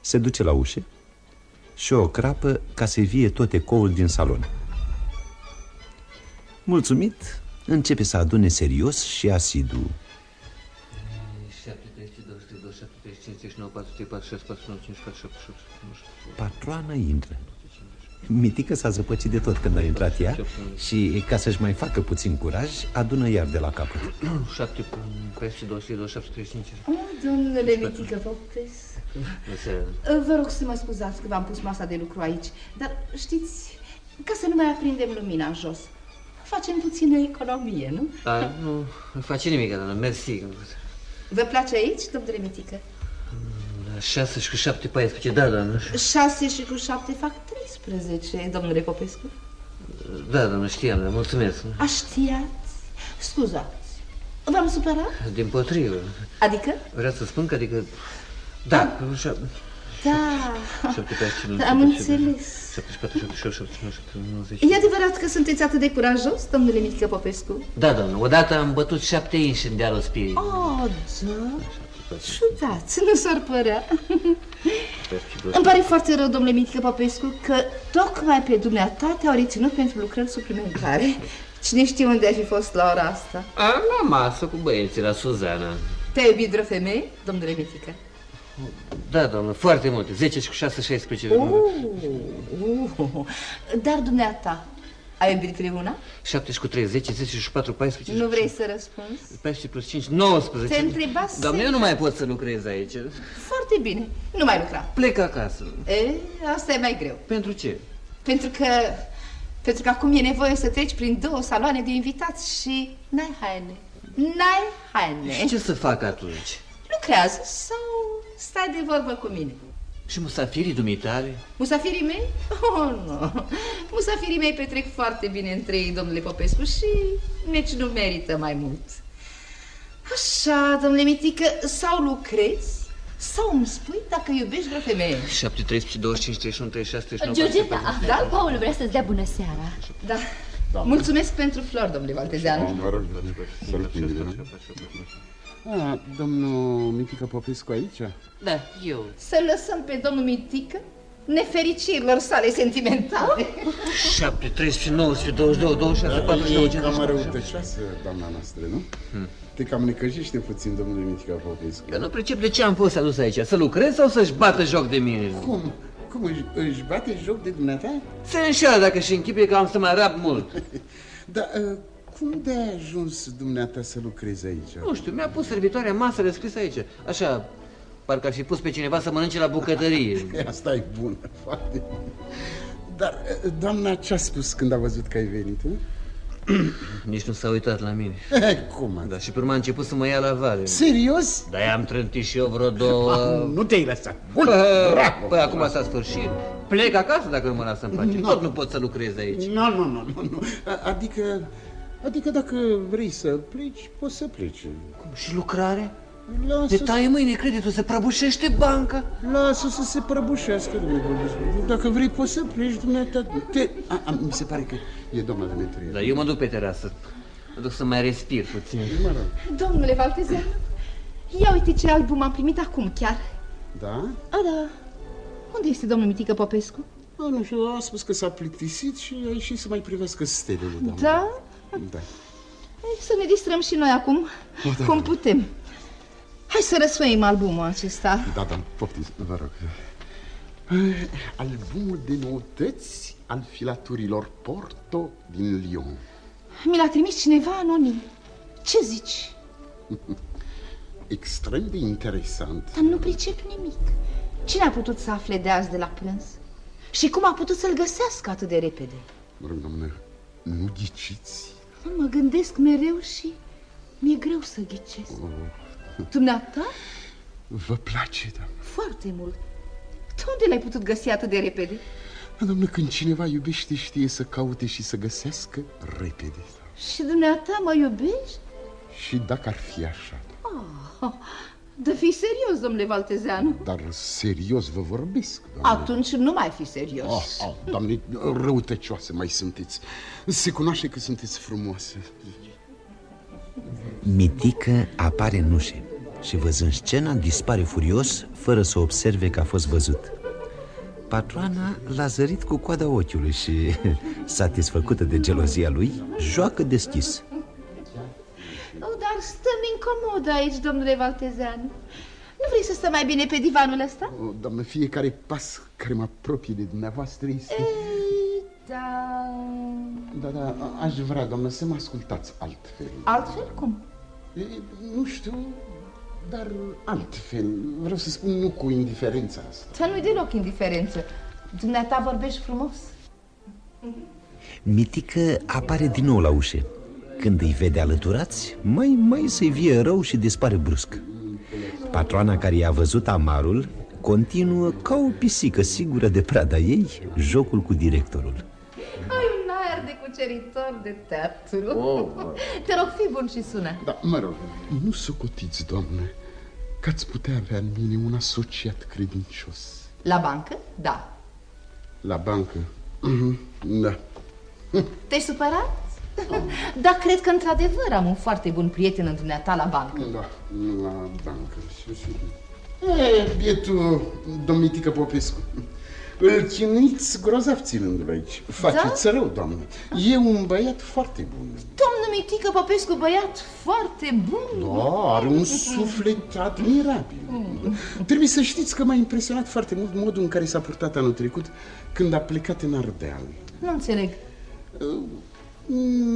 Se duce la ușă și o crapă ca să vie tot ecoul din salon. Mulțumit, începe să adune serios și asidu. 7, Patroana intră. Mitică s-a zăpăcit de tot când a intrat ea și, ca să-și mai facă puțin curaj, adună iar de la capăt. 7, 200, 735. Oh, domnule Mitică Popescu. Vă rog să mă scuzați că v-am pus masa de lucru aici, dar știți, ca să nu mai aprindem lumina în jos, facem puțină economie, nu? Da, nu face nimic, doamnă, mersi. Vă place aici, domnule Mitică? 6 și cu 7, 14, da, doamnă. 6 și cu 7 fac 13, domnule Popescu. Da, doamnă, știam, dar mulțumesc. A știați? Scuzați. V-am supărat? Din potrivă. Adică? Vreau să spun că, adică... Da, așa... Da, 7, 14, am înțeles. 74, 78, 79, 90... E adevărat că sunteți atât de curajos, domnule Mitică Popescu? Da, doamnă, odată am bătut șapte inși în dealul spirit. Oh, da? Ciudați, nu s-ar părea. Îmi pare foarte rău, domnule Mitică Popescu, că tocmai pe dumneata te-au reținut pentru lucrări suplimentare. Cine știe unde ai fi fost la ora asta? A, la masă cu băieții, la Suzana. Te-ai iubit vreo femeie, domnule Mitică? Da, doamnă, foarte multe. 10 și cu 6, 16. Uh, uh, dar dumneata, ai iubit vreuna? 7 și cu 3, 10, 10 și 4, 14. Nu vrei să răspunzi? 14 plus 5, 19. Te întreba Doamne, eu nu mai pot să lucrez aici. Foarte bine, nu mai lucra. Plec acasă. E, asta e mai greu. Pentru ce? Pentru că... Pentru că acum e nevoie să treci prin două saloane de invitați și n-ai haine. N-ai haine. Și ce să fac atunci? Lucrează sau stai de vorbă cu mine. Și musafirii dumitale? Musafirii mei? Oh, nu. Musafirii mei petrec foarte bine între ei, domnule Popescu, și nici nu merită mai mult. Așa, domnule Mitică, sau lucrezi, sau îmi spui dacă iubești vreo femeie. 7, 13, 25, 31, 36, 39, Georgeta, da? Paul vrea să-ți dea bună seara. Da. da. Mulțumesc pentru flori, domnule Valtezeanu. Vă rog, salut, A, domnul Mitică Popescu aici? Da, eu. Să lăsăm pe domnul Mitică nefericirilor sale sentimentale. 7, 13, 19, 22, 26, 42, 50. E cam răutăcioasă, doamna noastră, nu? Hmm. Te cam necăjește puțin, domnule Mitică Popescu. Eu nu pricep de ce am fost adus aici, să lucrez sau să-și bată joc de mine? Cum? Cum își, își bate joc de dumneata? Se înșeală dacă și închipie că am să mai rap mult. Dar uh, cum de ai ajuns dumneata să lucrezi aici? Nu știu, mi-a pus servitoarea masă scris aici. Așa, parcă ar fi pus pe cineva să mănânce la bucătărie. Asta e bună, foarte bună. Dar doamna ce-a spus când a văzut că ai venit? Nici nu s-a uitat la mine. Cum? Da, și pe urmă a început să mă ia la vale. Serios? Da, i-am trântit și eu vreo două... Nu te-ai lăsat. Bun, bravo. Păi acum s-a sfârșit. Plec acasă dacă nu mă lasă în pace. Tot nu pot să lucrez aici. Nu, nu, nu, nu. Adică... Adică dacă vrei să pleci, poți să pleci. Cum, și lucrare? Lasă Te taie mâine creditul, se prăbușește banca. Lasă să se prăbușească, domnule Dacă vrei, poți să pleci, dumneata. Te... A, a, mi se pare că e doamna Demetrie. Da, eu mă duc pe terasă. Mă duc să mai respir puțin. Mă rog. Domnule Valtezeanu, ia uite ce album am primit acum chiar. Da? A, da. Unde este domnul Mitică Popescu? A, nu știu, a spus că s-a plictisit și a ieșit să mai privească stelele, doamne. Da? Da. Hai să ne distrăm și noi acum, O, da, cum da. putem. Hai să răsfăim albumul acesta. Da, da, poftiți, vă rog. Albumul de noutăți al filaturilor Porto din Lyon. Mi l-a trimis cineva anonim. Ce zici? Extrem de interesant. Dar nu pricep nimic. Cine a putut să afle de azi de la prânz? Și cum a putut să-l găsească atât de repede? Mă rog, doamne, nu ghiciți. Mă gândesc mereu și mi-e greu să ghicesc. Oh, Dumneata? vă place, da? Foarte mult. De unde l-ai putut găsi atât de repede? Domnule, când cineva iubește, știe să caute și să găsească repede. Și dumneata mă iubești? Și dacă ar fi așa, Oh, de fi serios, domnule Valtezeanu. dar serios vă vorbesc, doamne. Atunci nu mai fi serios. Oh, oh, doamne, răutăcioase mai sunteți. Se cunoaște că sunteți frumoase. Mitică apare în ușe și văzând scena dispare furios fără să observe că a fost văzut. Patroana l-a zărit cu coada ochiului și, satisfăcută de gelozia lui, joacă deschis. Oh, dar stăm incomod aici, domnule Valtezeanu. Nu vrei să stăm mai bine pe divanul ăsta? O, doamnă, fiecare pas care mă apropie de dumneavoastră este... Ei, da... Da, da, aș vrea, doamnă, să mă ascultați altfel. Altfel cum? E, nu știu, dar altfel. Vreau să spun nu cu indiferența asta. Să nu-i deloc indiferență. Dumneata vorbești frumos. Mitică apare din nou la ușe. Când îi vede alăturați, mai mai să-i vie rău și dispare brusc. Patroana care i-a văzut amarul continuă ca o pisică sigură de prada ei jocul cu directorul. Ai un aer de cuceritor de teatru. Oh. Te rog, fii bun și sună. Da, mă rog, nu socotiți, doamne, că ați putea avea în mine un asociat credincios. La bancă? Da. La bancă? Mhm, Da. Te-ai supărat? Da, cred că într-adevăr am un foarte bun prieten în dumneata la bancă. Da, la bancă. Și, și... E, bietul domnitică Popescu. Îl chinuiți grozav ținându-l aici. Faceți Da? rău, doamnă. E un băiat foarte bun. Domnul Mitică Popescu, băiat foarte bun. Da, are un suflet admirabil. Trebuie să știți că m-a impresionat foarte mult modul în care s-a purtat anul trecut când a plecat în Ardeal. Nu înțeleg.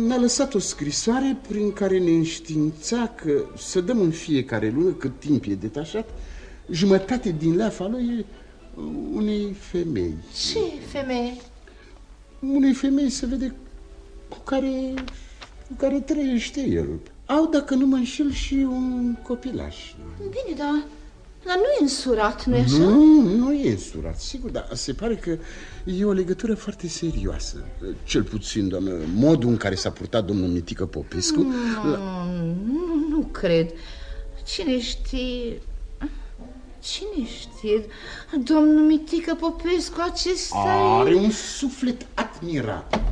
Ne-a lăsat o scrisoare prin care ne înștiința că să dăm în fiecare lună, cât timp e detașat, jumătate din leafa lui unei femei. Ce femeie? Unei femei se vede cu care, cu care trăiește el. Au, dacă nu mă înșel, și un copilaș. Bine, dar, dar nu e însurat, nu-i așa? Nu, nu e însurat, sigur, dar se pare că e o legătură foarte serioasă. Cel puțin, doamnă, modul în care s-a purtat domnul Mitică Popescu... Nu, la- nu, nu cred. Cine știe... Cine știe? Domnul Mitică Popescu, acesta Are e... un suflet admirabil.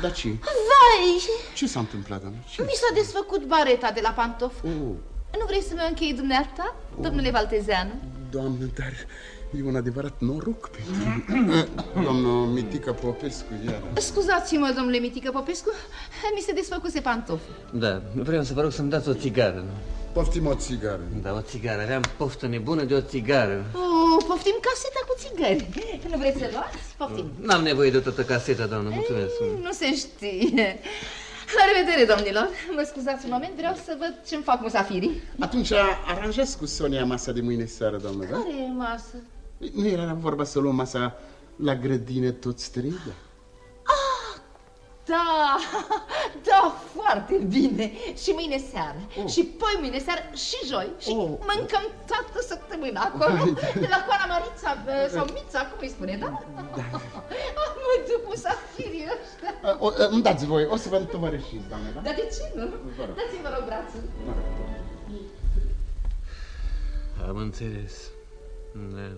Dar ce? Vai! Ce s-a întâmplat, doamnă? Ce? Mi s-a desfăcut bareta de la pantof. Oh, Nu vrei să mă închei dumneata, domnule Valtezeanu? doamnă, dar e un adevărat noroc pentru mine. Domnul Mitică Popescu, iar. Scuzați-mă, domnule Mitică Popescu, mi se desfăcuse pantof. Da, vreau să vă rog să-mi dați o țigară. Poftim o țigară. Da, o țigară. Aveam poftă nebună de o țigară. Oh, poftim caseta cu țigări. Nu vreți să luați? Poftim. N-am nevoie de toată caseta, doamnă, mulțumesc. Nu se știe. La revedere, domnilor. Mă scuzați un moment, vreau să văd ce-mi fac musafirii. Atunci aranjați cu Sonia masa de mâine seară, doamnă, da? Care e masă? Nu era vorba să luăm masa la grădină toți trei? Da. Da, da, foarte bine. Și mâine seară, Oh. și poi mâine seară, și joi, și mâncăm toată săptămâna acolo, de la Coana Marița, eh, sau Mița, cum îi spune, da? Mă duc musafirii ăștia. O, îmi dați voi, o să vă întovărășiți, doamne, da? Dar de ce nu? Vă rog. Dați-mi, vă rog, brațul. Am înțeles. Da.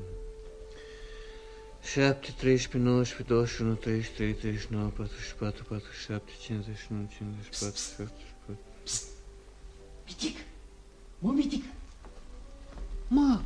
7, 13, 19, 21, 33, 39, 44, 47, 51, 54, 74. Mitic! Mă, Mitic! Mă,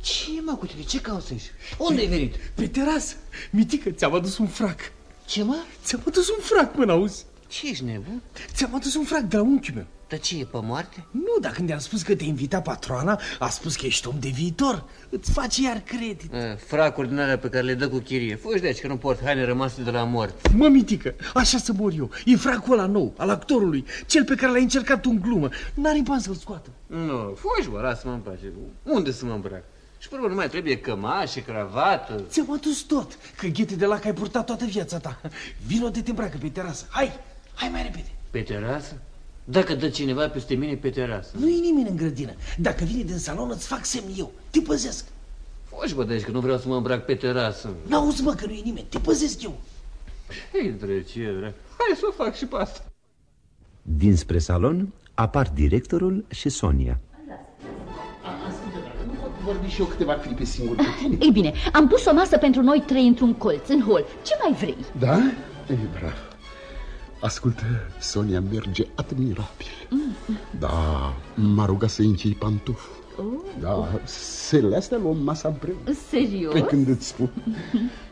ce e, mă, cu tine? Ce cauți aici? Unde ai venit? Pe terasă. Mitică, ți-am adus un frac. Ce, mă? Ți-am adus un frac, mă, n-auzi? Ce ești nebun? Ți-am adus un frac de la unchiul meu. Dar ce e, pe moarte? Nu, dar când i-am spus că te invita patroana, a spus că ești om de viitor. Îți face iar credit. Eh, Fracuri din alea pe care le dă cu chirie. Fugi de aici că nu port haine rămase de la mort. Mă, Mitică, așa să mor eu. E fracul ăla nou, al actorului, cel pe care l-ai încercat tu în glumă. N-are bani să-l scoată. Nu, fugi, bă, lasă-mă în pace. Unde să mă îmbrac? Și pe urmă nu mai trebuie cămașe, cravată. Ți-am adus tot, că ghete de la că ai purtat toată viața ta. Vino de te îmbracă pe terasă. Hai, hai mai repede. Pe terasă? Dacă dă cineva peste mine pe terasă. Nu e nimeni în grădină. Dacă vine din salon, îți fac semn eu. Te păzesc. Fugi, bă, de aici, că nu vreau să mă îmbrac pe terasă. N-auzi, mă, că nu e nimeni. Te păzesc eu. Hei, drăcie, drag. Hai să o fac și pe asta. Dinspre salon apar directorul și Sonia. Vorbi și eu câteva clipe singur cu tine. Ei bine, am pus o masă pentru noi trei într-un colț, în hol. Ce mai vrei? Da? E, bravo. Ascultă, Sonia merge admirabil. Da, m-a rugat să închei pantofi. Oh. Da, selele astea luăm masa împreună. Serios? Pe când îți spun.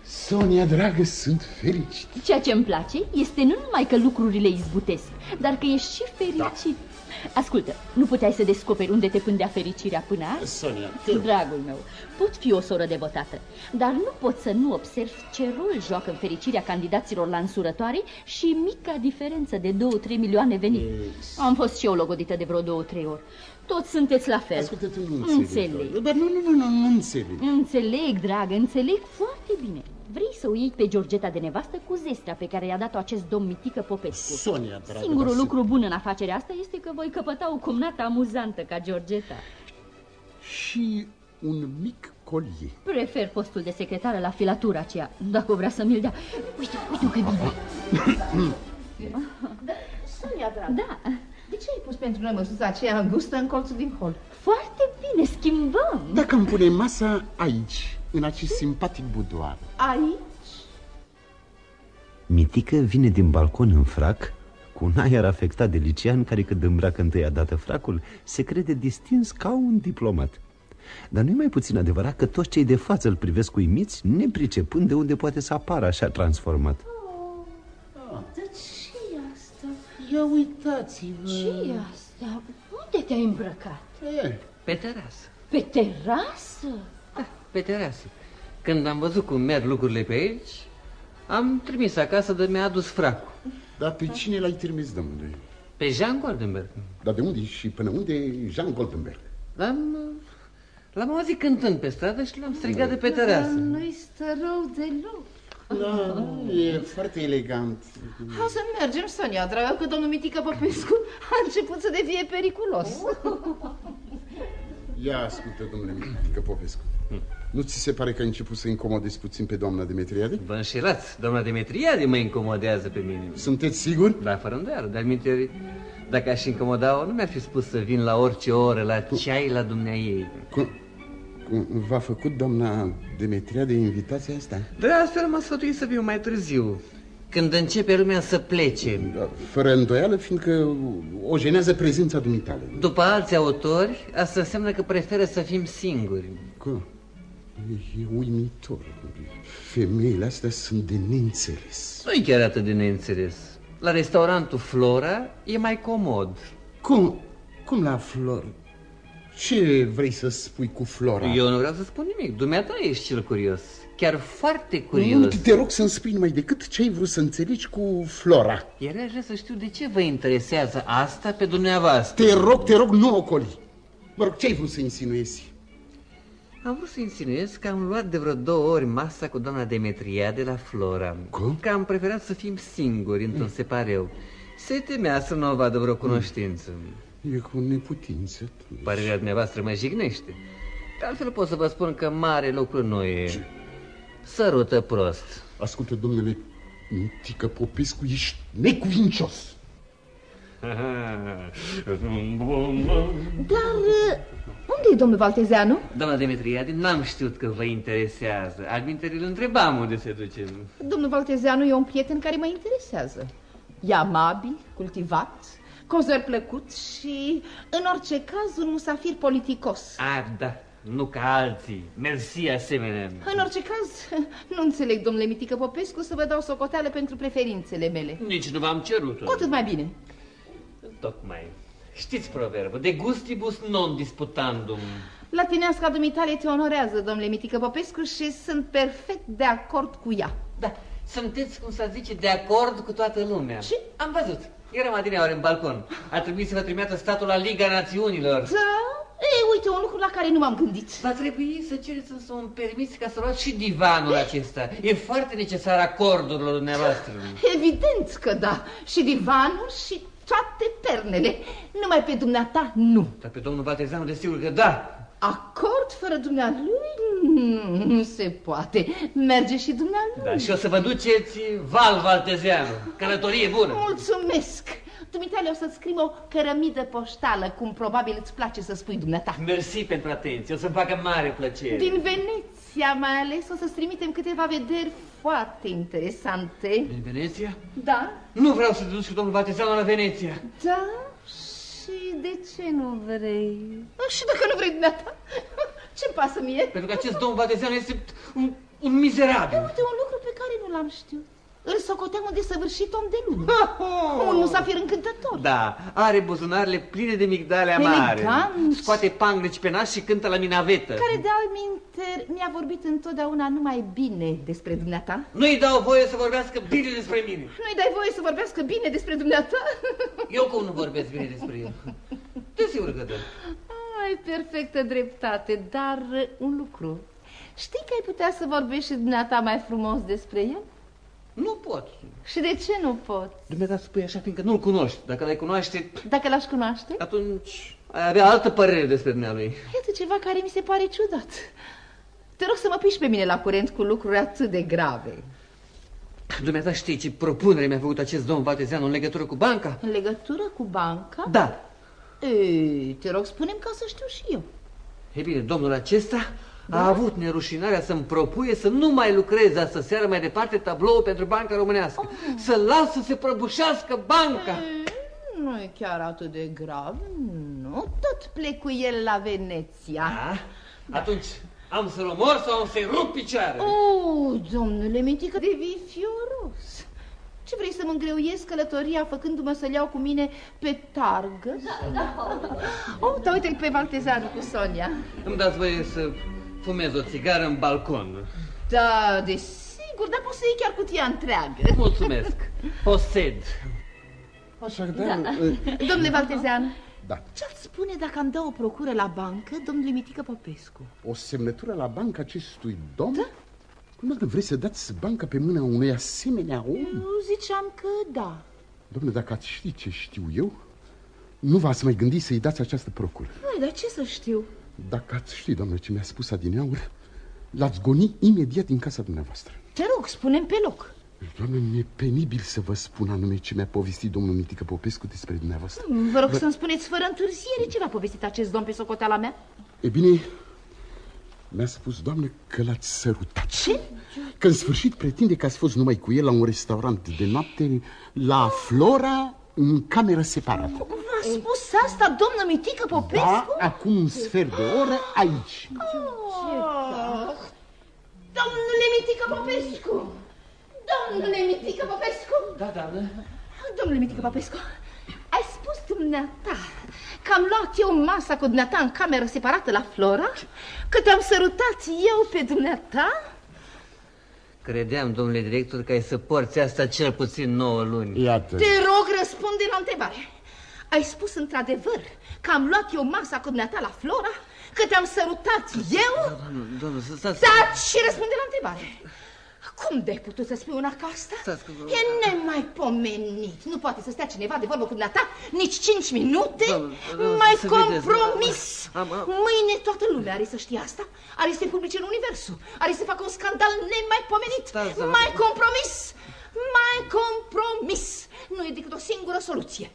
Sonia, dragă, sunt fericit. Ceea ce îmi place este nu numai că lucrurile izbutesc, dar că ești și fericit. Ascultă, nu puteai să descoperi unde te pândea fericirea până azi? Sonia, Dragul meu, pot fi o soră devotată, dar nu pot să nu observ ce rol joacă în fericirea candidaților la însurătoare și mica diferență de 2-3 milioane venit. Am fost și eu logodită de vreo 2-3 ori. Toți sunteți la fel. Ascultă, tu nu Înțeleg. înțelegi. Dar nu, nu, nu, nu, nu înțeleg. Înțeleg, dragă, înțeleg foarte bine. Vrei să o iei pe Georgeta de nevastă cu zestrea pe care i-a dat-o acest domn Mitică Popescu. Sonia, dragă, Singurul dar lucru bun în afacerea asta este că voi căpăta o cumnată amuzantă ca Georgeta. Și un mic colie. Prefer postul de secretară la filatura aceea, dacă o vrea să mi-l dea. Uite, uite că vine. Sonia, dragă. Da. De ce ai pus pentru noi măsuța aceea îngustă în colțul din hol? Foarte bine, schimbăm. Dacă îmi pune masa aici, în acest simpatic budoar. Aici? Mitică vine din balcon în frac, cu un aer afectat de Lician, care când îmbracă întâia dată fracul, se crede distins ca un diplomat. Dar nu e mai puțin adevărat că toți cei de față îl privesc uimiți, nepricepând de unde poate să apară așa transformat. Dar ce e asta? Ia uitați-vă. ce e asta? Unde te-ai îmbrăcat? Pe terasă. Pe terasă? Pe terasă. Când am văzut cum merg lucrurile pe aici, am trimis acasă de mi-a adus fracul. Dar pe cine l-ai trimis, domnule? Pe Jean Goldenberg. Dar de unde și până unde e Jean Goldenberg? L-am, l-am auzit cântând pe stradă și l-am strigat de pe terasă. Nu-i stă rău deloc. Da, e foarte elegant. Hai să mergem, Sonia, dragă, că domnul Mitică Popescu a început să devie periculos. Ia ascultă, domnule Mitică Popescu. Nu ți se pare că ai început să incomodezi puțin pe doamna Demetriade? Vă înșelați, doamna Demetriade mă incomodează pe mine. Sunteți siguri? Da, fără îndoială, dar minte, dacă aș incomoda-o, nu mi-ar fi spus să vin la orice oră, la ceai la dumnea ei. Cum, cum v-a făcut doamna Demetriade invitația asta? De astfel m-a sfătuit să viu mai târziu, când începe lumea să plece. Da, fără îndoială, fiindcă o jenează prezența dumitale. După alți autori, asta înseamnă că preferă să fim singuri. Cum? E uimitor. Femeile astea sunt de neînțeles. Nu-i chiar atât de neînțeles. La restaurantul Flora e mai comod. Cum? Cum la Flor? Ce vrei să spui cu Flora? Eu nu vreau să spun nimic. Dumneata ești cel curios. Chiar foarte curios. Nu, te rog să-mi spui numai decât ce ai vrut să înțelegi cu Flora. Iar aș vrea să știu de ce vă interesează asta pe dumneavoastră. Te rog, te rog, nu ocoli. Mă rog, ce ai vrut să insinuezi? Am vrut să insinuez că am luat de vreo două ori masa cu doamna Demetria de la Flora. Cum? Că am preferat să fim singuri într-un separeu. Se temea să nu o vadă vreo cunoștință. E cu neputință. Părerea dumneavoastră mă jignește. De altfel pot să vă spun că mare lucru nu e. Sărută prost. Ascultă, domnule Mitică Popescu, ești necuvincios. Dar uh, unde e domnul Valtezeanu? Doamna Demetriade, n-am știut că vă interesează. Adminteri îl întrebam unde se duce. Domnul Valtezeanu e un prieten care mă interesează. E amabil, cultivat, cozăr plăcut și, în orice caz, un musafir politicos. Ah, da, nu ca alții. Mersi asemenea. În orice caz, nu înțeleg, domnule Mitică Popescu, să vă dau socoteală pentru preferințele mele. Nici nu v-am cerut-o. Cu atât mai bine. Tocmai. Știți proverbul, de gustibus non disputandum. Latineasca dumitale te onorează, domnule Mitică Popescu, și sunt perfect de acord cu ea. Da, sunteți, cum să zice, de acord cu toată lumea. Și? Am văzut. Eram adineaori în balcon. A trebuit să vă trimită statul la Liga Națiunilor. Da? Ei, uite, un lucru la care nu m-am gândit. Va trebui să cereți însă un permis ca să luați și divanul acesta. E foarte necesar acordurilor dumneavoastră. Evident că da. Și divanul și toate pernele. Numai pe dumneata, nu. Dar pe domnul Valtezanu, desigur că da. Acord fără dumnealui? Nu, nu se poate. Merge și dumnealui. Da, și o să vă duceți Val Valtezeanu. Călătorie bună. Mulțumesc. Dumitale o să-ți scriu o cărămidă poștală, cum probabil îți place să spui dumneata. Mersi pentru atenție, o să-mi facă mare plăcere. Din Veneția. Veneția mai ales o să-ți trimitem câteva vederi foarte interesante. În Veneția? Da? Nu vreau să te duci cu domnul Batezeanu la Veneția. Da? Și de ce nu vrei? Și dacă nu vrei dumneata? Ce-mi pasă mie? Pentru că acest domn Batezeanu este un, un mizerabil. Uite, un lucru pe care nu l-am știut. Îl socoteam un desăvârșit om de lume. un musafir încântător. Da, are buzunarele pline de migdale amare. Elegant. Scoate panglici pe nas și cântă la minavetă. Care de alminter mi-a vorbit întotdeauna numai bine despre dumneata. Nu-i dau voie să vorbească bine despre mine. Nu-i dai voie să vorbească bine despre dumneata? Eu cum nu vorbesc bine despre el? Desigur că da. Ai perfectă dreptate, dar un lucru. Știi că ai putea să vorbești și dumneata mai frumos despre el? Nu pot. Și de ce nu pot? Dumneata spui așa fiindcă nu-l cunoști. Dacă l-ai cunoaște, Dacă l-aș cunoaște? atunci ai avea altă părere despre dumnealui. Iată ceva care mi se pare ciudat. Te rog să mă piși pe mine la curent cu lucruri atât de grave. Dumneata știi ce propunere mi-a făcut acest domn Vatezeanu în legătură cu banca? În legătură cu banca? Da. Ei, te rog, spunem ca să știu și eu. E bine, domnul acesta a avut nerușinarea să-mi propuie să nu mai lucreze astă seară mai departe tablou pentru Banca Românească. Să las să se prăbușească banca. Nu e chiar atât de grav, nu. Tot plec cu el la Veneția. Da? Atunci am să-l omor sau am să-i rup picioare? Oh, domnule Mitică, devii fioros. Ce vrei să mă îngreuiesc călătoria făcându-mă să-l iau cu mine pe targă? Oh, da, uite pe Valtezanu cu Sonia. Îmi dați voie să fumez o țigară în balcon. Da, desigur, dar poți să iei chiar cutia întreagă. Mulțumesc. Posed. Așadar, Da. uh, Domnule Valtezeanu, Da. ce-ați spune dacă am dau o procură la bancă, domnule Mitică Popescu? o semnătură la banca acestui domn? Da? Cum dacă vreți să dați banca pe mâna unui asemenea om? Eu ziceam că da. Domnule, dacă ați ști ce știu eu, nu v-ați mai gândit să-i dați această procură. Hai, dar ce să știu? Dacă ați ști, doamne, ce mi-a spus adineaur, l-ați goni imediat din casa dumneavoastră. Te rog, spunem pe loc. Doamne, mi-e penibil să vă spun anume ce mi-a povestit domnul Mitică Popescu despre dumneavoastră. Vă rog să-mi spuneți fără întârziere ce v-a povestit acest domn pe socoteala mea. E bine, mi-a spus, doamne, că l-ați sărutat. Ce? Că în sfârșit pretinde că ați fost numai cu el la un restaurant de noapte la Flora, în cameră separată. V-a spus asta domnul Mitică Popescu? Da, acum un sfert de oră aici. Oh, domnule Mitică Popescu! Domnule Mitică Popescu! Da, da, da. Domnule Mitică Popescu, ai spus dumneata că am luat eu masa cu dumneata în cameră separată la Flora? Că te-am sărutat eu pe dumneata? Credeam, domnule director, că ai să porți asta cel puțin 9 luni. Iată. Te rog, răspunde la întrebare. Ai spus într-adevăr că am luat eu masa cu dumneata la Flora? Că te-am sărutat eu? Doamnă, doamnă, să stați... Taci și răspunde la întrebare. Cum de-ai putut să spui una ca asta? Stați că vă- E nemaipomenit. Nu poate să stea cineva de vorbă cu dumneata nici cinci minute? Doamnă, doamnă, Mai să vedeți, compromis. am- am- Mâine toată lumea are să știe asta. Are să se publice în universul. Are să facă un scandal nemaipomenit. Stați, doamnă. Mai compromis. Mai compromis. Nu e decât o singură soluție.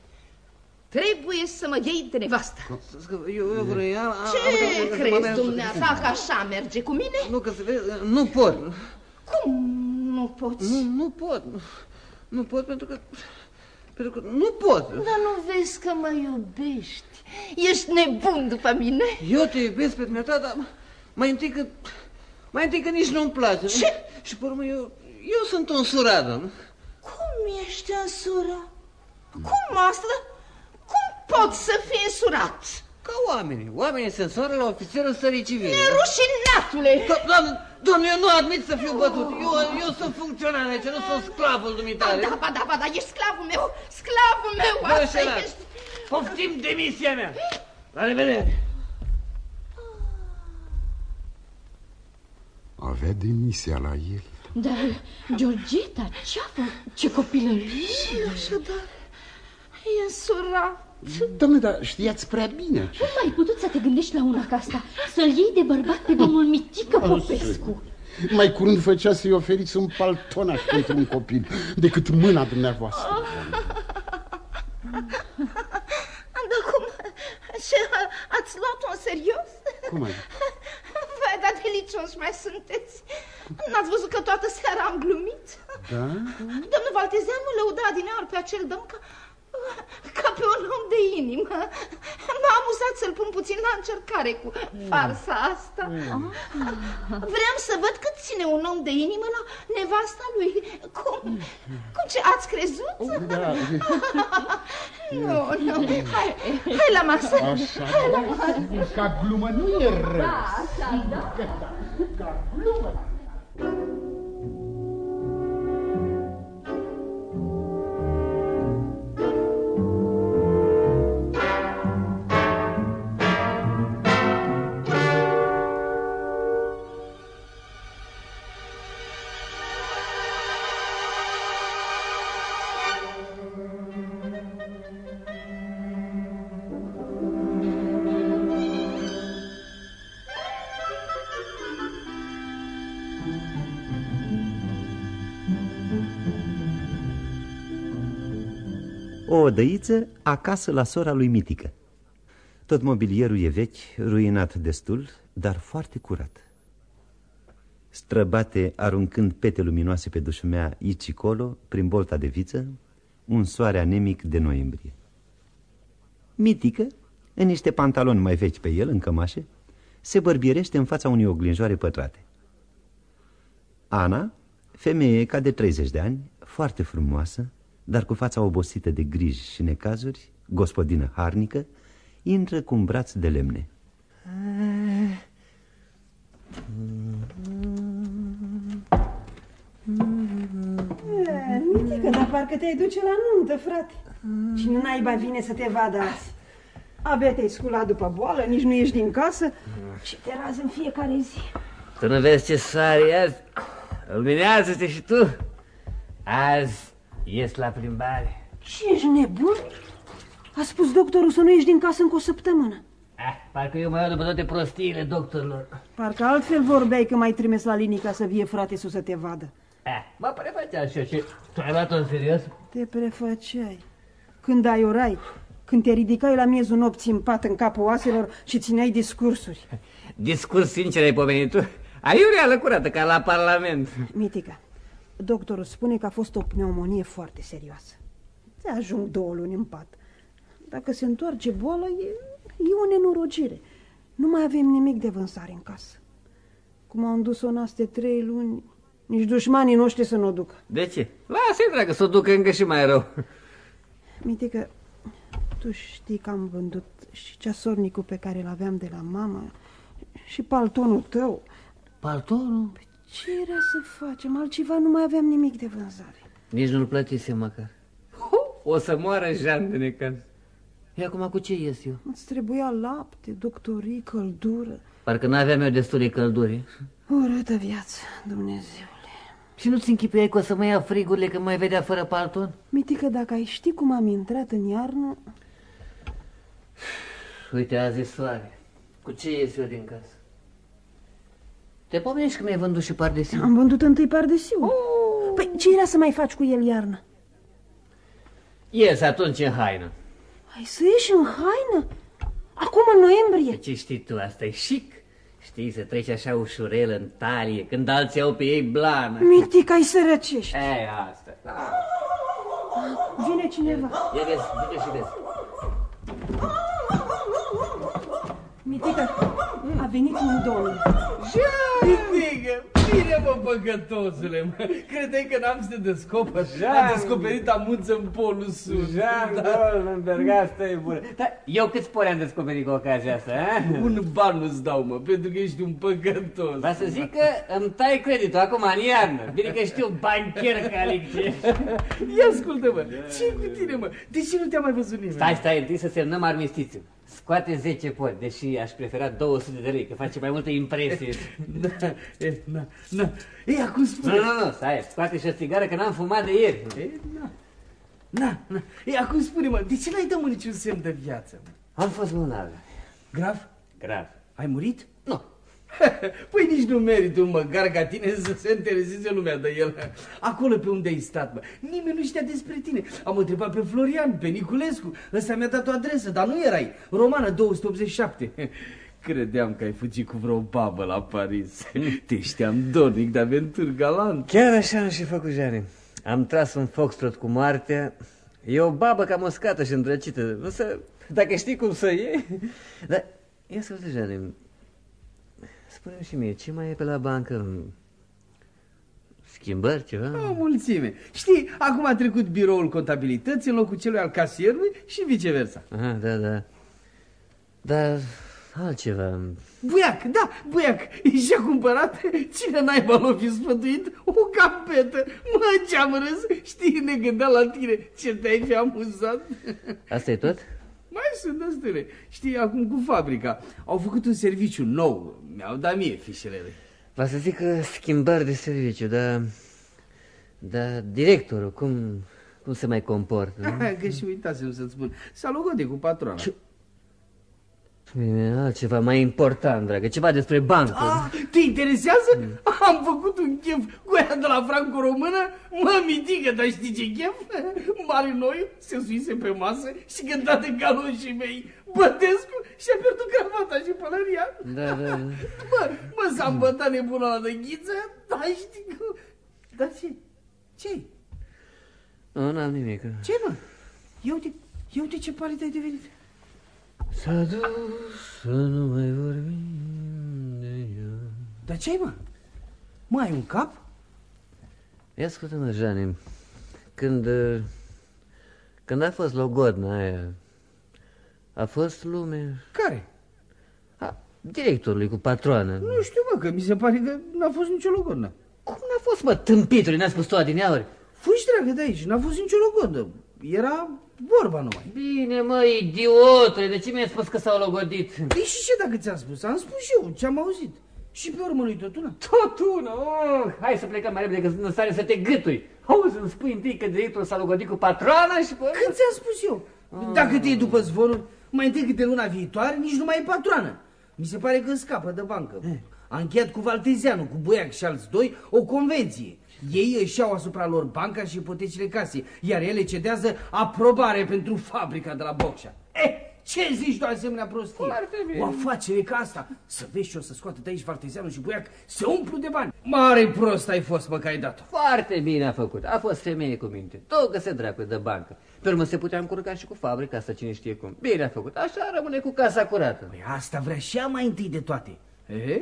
Trebuie să mă iei de nevastă. Stați că Eu, eu vreau... Ce crezi dumneata că așa merge cu mine? Nu, că se vede, nu pot. Cum nu poți? Nu, nu pot. Nu, nu pot pentru că... Pentru că nu pot. Dar nu vezi că mă iubești? Ești nebun după mine? Eu te iubesc pe dumneata, dar mai întâi că... Mai întâi că nici nu-mi place. Ce? Și pe urmă eu... Eu sunt un suradă, nu? Cum ești însurat? Cum asta? Cum poți să fii însurat? Ca oamenii. Oamenii se însoară la ofițerul stării civile. Nerușinatule! Do- Doamne, doamne, eu nu admit să fiu bătut. Eu, eu sunt funcționar aici, nu sunt sclavul dumitare. Da, ba da, ba da, ești sclavul meu, sclavul meu, Bă, asta șerat, ești. Poftim demisia mea. La revedere. Avea demisia la el. Dar, Georgeta, ce-a făcut? Ce copilărie! Așadar, e însurat. Doamne, dar știați prea bine. Cum ai putut să te gândești la una ca asta? Să-l iei de bărbat pe domnul Mitică Popescu? Mai curând făcea să-i oferiți un paltonaș pentru un copil decât mâna dumneavoastră. Dar cum? Ce, ați luat-o în serios? Cum ai? V-a dat de mincinoși mai sunteți. N-ați văzut că toată seara am glumit? Da? Domnul Valtezea mă lăuda din aur pe acel domn ca, ca pe un om de inimă. M-a amuzat să-l pun puțin la încercare cu farsa asta. Vreau să văd cât ține un om de inimă la nevasta lui. Cum? Cum ce ați crezut? Da. Nu, nu. Hai, hai la masă. Așa, Hai la masă. ca glumă nu e rău. Da, așa, da. Ca glumă. O odăiță acasă la sora lui Mitică. Tot mobilierul e vechi, ruinat destul, dar foarte curat. Străbate aruncând pete luminoase pe dușumea aici colo, prin bolta de viță, un soare anemic de noiembrie. Mitică, în niște pantaloni mai vechi pe el, în cămașe, se bărbierește în fața unei oglinjoare pătrate. Ana, femeie ca de 30 de ani, foarte frumoasă, dar cu fața obosită de griji și necazuri, gospodină harnică, intră cu un braț de lemne. Mitică, dar parcă te-ai duce la nuntă, frate. Și nu naiba vine să te vadă azi. Abia te-ai sculat după boală, nici nu ieși din casă și te rază în fiecare zi. Tu nu vezi ce sare azi? Luminează-te și tu. Azi ies la plimbare. Ce ești nebun? A spus doctorul să nu ieși din casă încă o săptămână. Ah, parcă eu mai iau după toate prostiile doctorilor. Parcă altfel vorbeai că mai trimis la linii ca să vie frate sus să te vadă. Ah, mă prefăcea așa și tu ai luat-o în serios? Te prefăceai. Când ai orai, când te ridicai la miezul nopții în pat în capul oaselor și țineai discursuri. Discurs sincer ai pomenit tu? Aiurea curată ca la parlament. Mitica, doctorul spune că a fost o pneumonie foarte serioasă. Te ajung două luni în pat. Dacă se întoarce boala, e, e o nenorocire. Nu mai avem nimic de vânzare în casă. Cum au dus-o în astea trei luni, nici dușmanii noștri să nu o ducă. De ce? Lasă-i, dragă, să o ducă încă și mai rău. Mitică, tu știi că am vândut și ceasornicul pe care îl aveam de la mama și paltonul tău. Paltonul? Ce era să facem? Altceva nu mai aveam nimic de vânzare. Nici nu-l plătise măcar. O să moară Jean de necaz. E acum cu ce ies eu? Îți trebuia lapte, doctorii, căldură. Parcă n-aveam eu destule călduri. Urâtă viață, Dumnezeu. Și nu-ți închipuiai că o să mă ia frigurile când mai vedea fără palton? Mitică, dacă ai ști cum am intrat în iarnă... Uite, azi e soare. Cu ce ies eu din casă? Te pomenești că mi-ai vândut și pardesiu? Am vândut întâi pardesiu. Oh! Păi ce era să mai faci cu el iarnă? Ies atunci în haină. Ai să ieși în haină? Acum în noiembrie? Ce știi tu, asta e chic. Știi, să treci așa ușurel în talie, când alții au pe ei blană. Mitica, ai sărăcești. E, asta. Vine cineva. Ia vezi, vine și vezi. Mitica, a venit un domn. Mitică, bine mă, păcătosule, mă. Credeai că n-am să te descoper? A descoperit amuță în polul sud. Jean Goldenberg, asta e bună. Dar eu câți spori am descoperit cu ocazia asta, a? Un ban nu-ți dau, mă, pentru că ești un păcătos. Va să zic că îmi tai creditul acum în iarnă. Bine că știu bancher calice. Ia ascultă-mă, ce cu tine, mă? De ce nu te-a mai văzut nimeni? Stai, stai, întâi să semnăm armistițiul. Scoate 10 pori, deși aș prefera 200 de lei, că face mai multă impresie. Da, e, na, na. Ei, acum spune. Nu, nu, nu, stai, scoate și o țigară, că n-am fumat de ieri. E, na. Na, na. Ei, acum spune-mă, de ce n-ai dăm niciun semn de viață? Mă? Am fost bolnav. Grav? Grav. Ai murit? Nu. Păi nici nu merită un măgar ca tine să se intereseze lumea de el. Acolo pe unde ai stat, bă. Nimeni nu știa despre tine. Am întrebat pe Florian, pe Niculescu. Ăsta mi-a dat o adresă, dar nu erai. Romană 287. Credeam că ai fugit cu vreo babă la Paris. Te știam dornic de aventuri galant. Chiar așa am și făcut, Jani. Am tras un foxtrot cu moartea. E o babă cam uscată și îndrăcită. Însă, dacă știi cum să iei... Dar, ia să văd, Jani. Spune-mi și mie, ce mai e pe la bancă? Schimbări, ceva? O mulțime. Știi, acum a trecut biroul contabilității în locul celui al casierului și viceversa. Aha, da, da. Dar altceva. Buiac, da, buiac, și-a cumpărat, cine naiba l-a fi sfătuit, o campetă. Mă, ce-am râs, știi, ne gândeam la tine, ce te-ai fi amuzat. Asta e tot? Mai sunt destule. Știi, acum cu fabrica, au făcut un serviciu nou, mi-au dat mie fișelele. Va să zic că schimbări de serviciu, dar... Dar directorul, cum, cum se mai comportă? nu? Că și uitasem să-ți spun, s-a logodit cu patrona. Bine, altceva mai important, dragă, ceva despre bancă. Ah, te interesează? Am făcut un chef cu ea de la franco-română, mă mitică, dar știi ce chef? Mare noi se suise pe masă și cânta de galoșii mei. Bătescu și-a pierdut cravata și pălăria. Da, da, da. Mă, mă s-a îmbătat nebuna la de ghiță, dar știi că... Dar ce? ce Nu, n-am nimic. Ce, mă? Ia uite, ia uite ce palid ai devenit. S-a dus să nu mai vorbim de ea. Dar ce mă? Mai ai un cap? Ia ascultă-mă, Jani, când, uh, când a fost logodna aia, a fost lume... Care? A, directorului cu patroană. Nu știu, mă, că mi se pare că n-a fost nicio logodnă. Cum n-a fost, mă, tâmpitului, n-a spus tu adineauri? Fugi, dragă, de aici, n-a fost nicio logodă. Era vorba numai. Bine, mă, idiotule, de ce mi-ai spus că s-au logodit? Păi și ce dacă ți-am spus? Am spus și eu ce am auzit. Și pe urmă lui tot una. Tot una, oh, hai să plecăm mai repede, că sunt în stare să te gâtui. Auzi, îmi spui întâi că directorul s-a logodit cu patroana și pe... Când ți-am spus eu? Dacă te iei după zvonuri, mai întâi câte luna viitoare, nici nu mai e patroană. Mi se pare că scapă de bancă. A încheiat cu Valtezianu, cu Boiac și alți doi, o convenție. Ei își iau asupra lor banca și ipotecile casei, iar ele cedează aprobare pentru fabrica de la Bocșa. Eh, ce zici de o asemenea prostie? O afacere ca asta. Să vezi ce o să scoată de aici Valtezianu și Boiac, se umplu de bani. Mare prost ai fost, mă, că ai dat-o. Foarte bine a făcut. A fost femeie cu minte. Tot că se dracu de bancă. Pe urmă se putea încurca și cu fabrica asta, cine știe cum. Bine a făcut. Așa rămâne cu casa curată. Păi asta vrea și ea mai întâi de toate. E?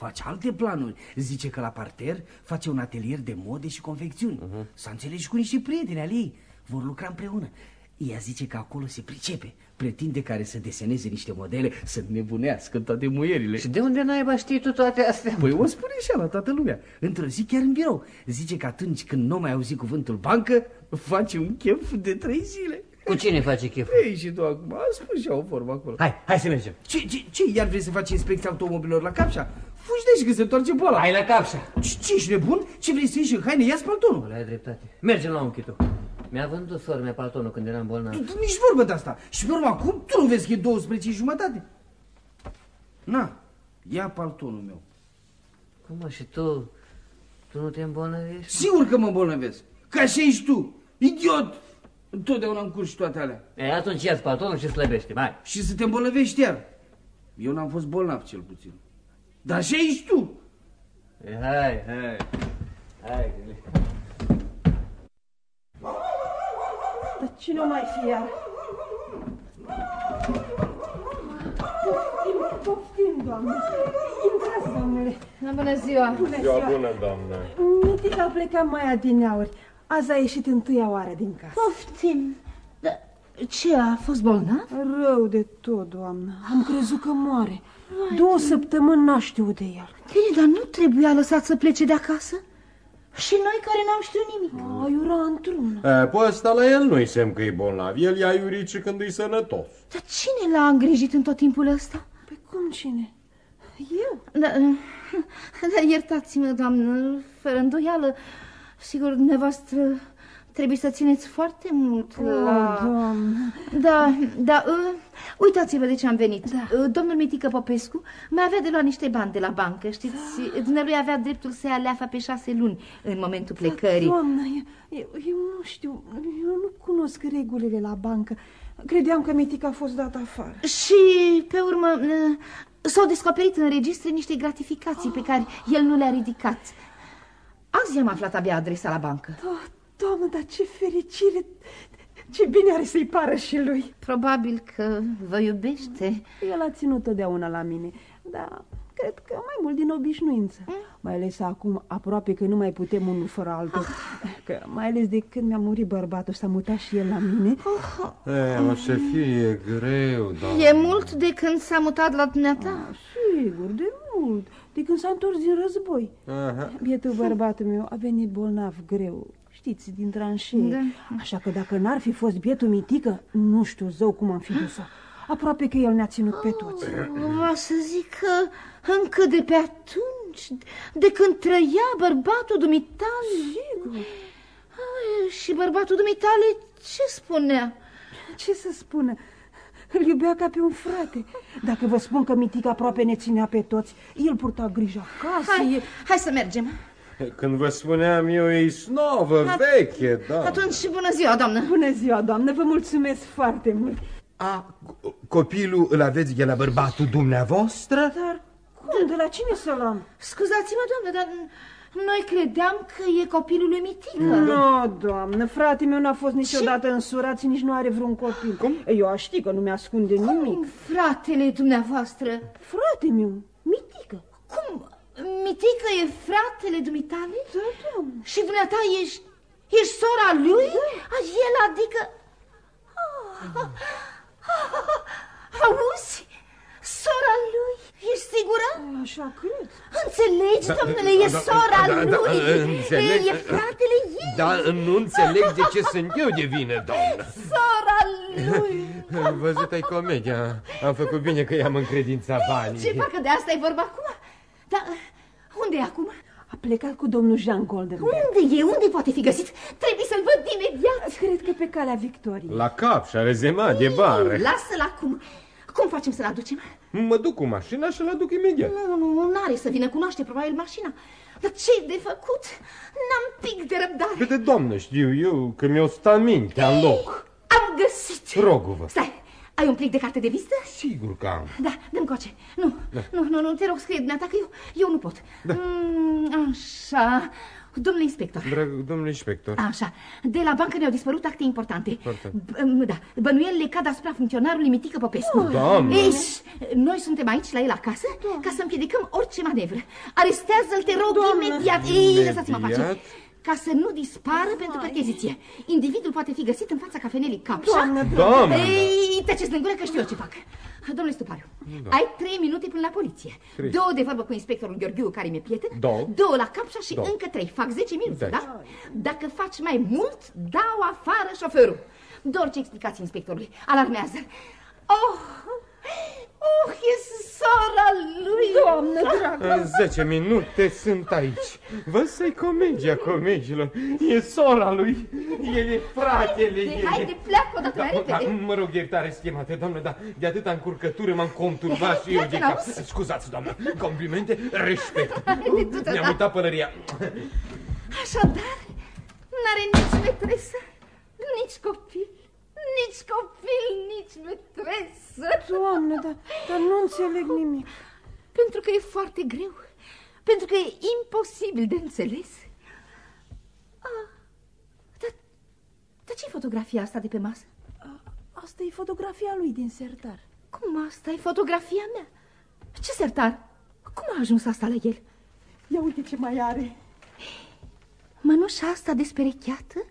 Face alte planuri. Zice că la parter face un atelier de mode și confecțiuni. Uh-huh. S-a înțeles și cu niște prieteni ale ei. Vor lucra împreună. Ea zice că acolo se pricepe. Pretinde care să deseneze niște modele, să nebunească toate muierile. Și de unde naiba știi tu toate astea? Păi o spune și ea la toată lumea. Într-o zi chiar în birou. Zice că atunci când nu mai auzi cuvântul bancă, face un chef de trei zile. Cu cine face chef? Ei, și tu acum, a spus și o formă acolo. Hai, hai să mergem. Ce, ce, ce, iar vrei să faci inspecția automobilor la Capșa? Fugi de aici că se întoarce boala. Hai la Capșa. Ce, ce ești nebun? Ce vrei să ieși în haine? Ia-ți paltonul. Ăla ai dreptate. Mergem la unchiul tău. Mi-a vândut sora mea paltonul când eram bolnav. Tu, tu, nici vorbă de asta. Și pe urmă acum tu nu vezi că e 12 și jumătate? Na, ia paltonul meu. Cum mă, și tu, tu nu te îmbolnăvești? Sigur că mă îmbolnăvesc. Ca și ești tu. Idiot! Întotdeauna încurci toate alea. E, atunci ia paltonul și slăbește, mai. Și să te îmbolnăvești iar. Eu n-am fost bolnav cel puțin. Dar așa ești tu. E, hai, hai. Hai, gândi. Dar cine o mai fi iar? Poftim, poftim, doamnă. Intrați, domnule. Bună ziua! Bună ziua! bună, doamnă. Mitica a plecat mai adineauri. Azi a ieșit întâia oară din casă. Poftim. Dar ce, a fost bolnav? Rău de tot, doamnă. Am crezut că moare. Două săptămâni n-a știut de el. Bine, dar nu trebuia lăsat să plece de acasă? Și noi care n-am știut nimic. Aiura într-una. E, pe ăsta la el nu-i semn că e bolnav. El i-a iurit și când e sănătos. Dar cine l-a îngrijit în tot timpul ăsta? Pe cum cine? Eu? Da, da iertați-mă, doamnă, fără îndoială. Sigur, dumneavoastră trebuie să țineți foarte mult Oh, la... Doamne. Da, da, uh, uitați-vă de ce am venit. Da. Uh, domnul Mitică Popescu mai avea de luat niște bani de la bancă, știți? Da. Dumnealui avea dreptul să ia leafa pe șase luni în momentul plecării. Doamnă, eu, eu nu știu, eu nu cunosc regulile la bancă. Credeam că Mitica a fost dat afară. Și, pe urmă, uh, s-au descoperit în registre niște gratificații pe care el nu le-a ridicat. Azi am aflat abia adresa la bancă. Oh, doamnă, dar ce fericire! Ce bine are să-i pară și lui. Probabil că vă iubește. El a ținut totdeauna la mine, dar cred că mai mult din obișnuință. Mai ales acum, aproape că nu mai putem unul fără altul. Că mai ales de când mi-a murit bărbatul, s-a mutat și el la mine. E, o să fie greu, da. E mult de când s-a mutat la dumneata? Sigur, de mult. De când s-a întors din război. Aha. Bietul bărbatul meu a venit bolnav greu, știți, din tranșee. Da. Așa că dacă n-ar fi fost bietul mitică, nu știu zău cum am fi dus-o. Aproape că el ne-a ținut pe toți. Vă să zic că încă de pe atunci, de când trăia bărbatul dumitale. Sigur. Ai, Și bărbatul dumitale ce spunea? Ce să spună? Îl iubea ca pe un frate. Dacă vă spun că Mitica aproape ne ținea pe toți, el purta grijă acasă. Hai, e... hai să mergem. Când vă spuneam eu, e snovă, At- veche, da. Atunci, bună ziua, doamnă. Bună ziua, doamnă, vă mulțumesc foarte mult. A, copilul îl aveți de la bărbatul dumneavoastră? Dar cum, de la cine să-l am? Scuzați-mă, doamnă, dar noi credeam că e copilul lui Mitică. Nu, doamnă, frate meu n-a fost niciodată însurat și nici nu are vreun copil. Cum? Eu aș ști că nu mi-ascunde nimic. Fratele dumneavoastră. Frate meu, Mitică. Cum? Mitică e fratele dumitale? Da, doamnă. Și dumneata ești, ești sora lui? Da. El adică... Ah, Auzi? Sora lui? Ești sigură? Așa cred. Înțelegi, Da, domnule, da, e da, sora da, da, lui. înțeleg. E fratele ei. Da, nu înțeleg de ce sunt eu de vină, doamnă. Sora lui. Văzut ai comedia. Am făcut bine că i-am încredințat banii. Ce parcă de asta e vorba acum? Dar unde e acum? A plecat cu domnul Jean Goldenberg. Unde e? Unde poate fi găsit? Trebuie să-l văd imediat. Cred că pe calea Victoriei. La cap și are zema de bare. Lasă-l acum. Cum facem să-l aducem? Mă duc cu mașina și l aduc imediat. Nu, nu, nu, n-are să vină, cunoaște probabil mașina. Dar ce de făcut? N-am pic de răbdare. Câte doamnă știu eu că mi-o sta mintea în loc. Am găsit. Roguvă. Stai, ai un plic de carte de vizită? Sigur că am. Da, dă-mi coace. Nu, Da. nu, nu, nu, te rog, scrie dumneata că eu, eu nu pot. Mm, așa, domnule inspector. Drag, domnule inspector. Așa, de la bancă ne-au dispărut acte importante. Foarte. B- Da, bănuielile cad asupra funcționarului Mitică Popescu. Doamnă! Ei, noi suntem aici, la el acasă, ca să împiedicăm orice manevră. Arestează-l, te rog, Doamnă! imediat. Ei, lăsați-mă pace. Imediat? Ca să nu dispară pentru percheziție. Individul poate fi găsit în fața cafenelii Capșa. Doamnă, Doamnă! Ei, tăceți în gură că știu eu ce fac. Domnule Stupariu, Da. ai trei minute până la poliție. Trei. Două de vorbă cu inspectorul Gheorghiu, care mi-e prieten. Două. Două la Capșa și Două. încă trei. Fac 10 minute, Deci. da? Dacă faci mai mult, dau afară șoferul. Doar ce explicați inspectorului. Alarmează-l. Oh, oh, e sora lui. Doamnă dragă. În 10 minute sunt aici. Vă să-i comedia comegilor. E sora lui. El e fratele De, ei. haide, pleacă odată mai Da, da, repede. mă rog iertare, stimate doamnă, dar de atâta încurcătură m-am conturbat și eu de Pleacă, cap. n-auzi? Scuzați, doamnă, complimente, respect. Haide, du-te, Mi-am da. uitat pălăria. Așadar, n-are nici metresă, nici copil, nici copil, nici metresă. Doamne, dar, dar nu înțeleg nimic. Pentru că e foarte greu, pentru că e imposibil de înțeles. Ah, dar, dar ce fotografia asta de pe masă? Asta e fotografia lui din sertar. Cum asta e fotografia mea? Ce sertar? Cum a ajuns asta la el? Ia uite ce mai are. Mănușa asta desperecheată?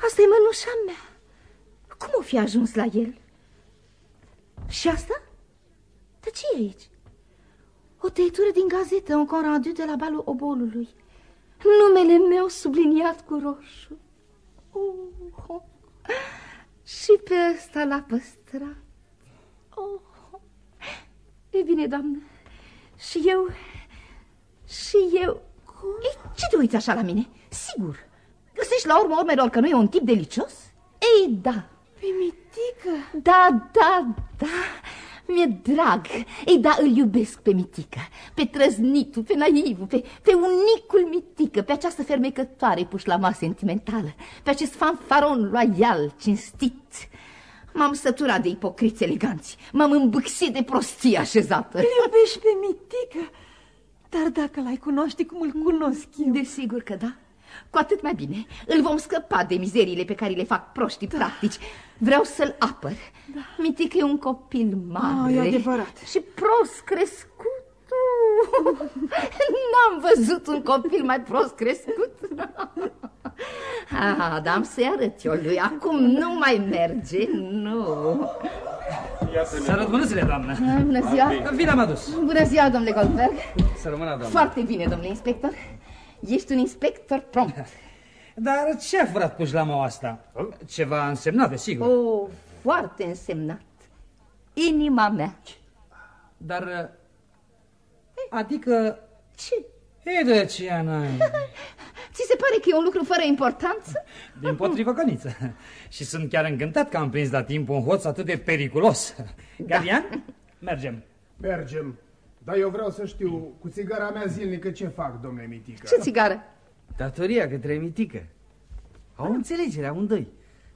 Asta e mănușa mea. Cum o fi ajuns la el? Și asta? Dar ce e aici? O tăietură din gazetă, un conradiu de la balul obolului. Numele meu subliniat cu roșu. Oh, și pe ăsta l-a păstrat. Oh. E bine, doamnă. Și eu... Și eu... Ei, ce te uiți așa la mine? Sigur, găsești zici la urmă urmelor că nu e un tip delicios? Ei, da. Pe Mitică? Da, da, da. Mi-e drag. Ei, da, îl iubesc pe Mitică, pe trăznitul, pe naivul, pe, pe unicul Mitică, pe această fermecătoare pușlama sentimentală, pe acest fanfaron loial, cinstit. M-am săturat de ipocriți eleganți, m-am îmbâxit de prostie așezată. Îl iubești pe Mitică? Dar dacă l-ai cunoaște cum îl cunosc eu... Desigur că da. Cu atât mai bine. Îl vom scăpa de mizeriile pe care le fac proștii practici. Vreau să-l apăr. Da. Mitică e un copil mare. Ah, e adevărat. Și prost crescut. N-am văzut un copil mai prost crescut. Ah, dar am să-i arăt eu lui. Acum nu mai merge, nu. Să rămână zile, doamnă. Ah, Bună ziua. Vine am adus. Bună ziua, domnule Goldberg. Să rămână, doamnă. Foarte bine, domnule inspector. Ești un inspector prompt. Dar ce a furat pușlama asta? Ceva însemnat, desigur. Oh, foarte însemnat. Inima mea. Dar, adică... Ce? E de ce, n-ai? Ți se pare că e un lucru fără importanță? Din potrivă, căniță. Și sunt chiar încântat că am prins la timp un hoț atât de periculos. Galian, da. mergem. Mergem. Dar eu vreau să știu, cu țigara mea zilnică, ce fac, domnule Mitică? Ce țigară? Datoria către Mitică. Au înțelegere amândoi.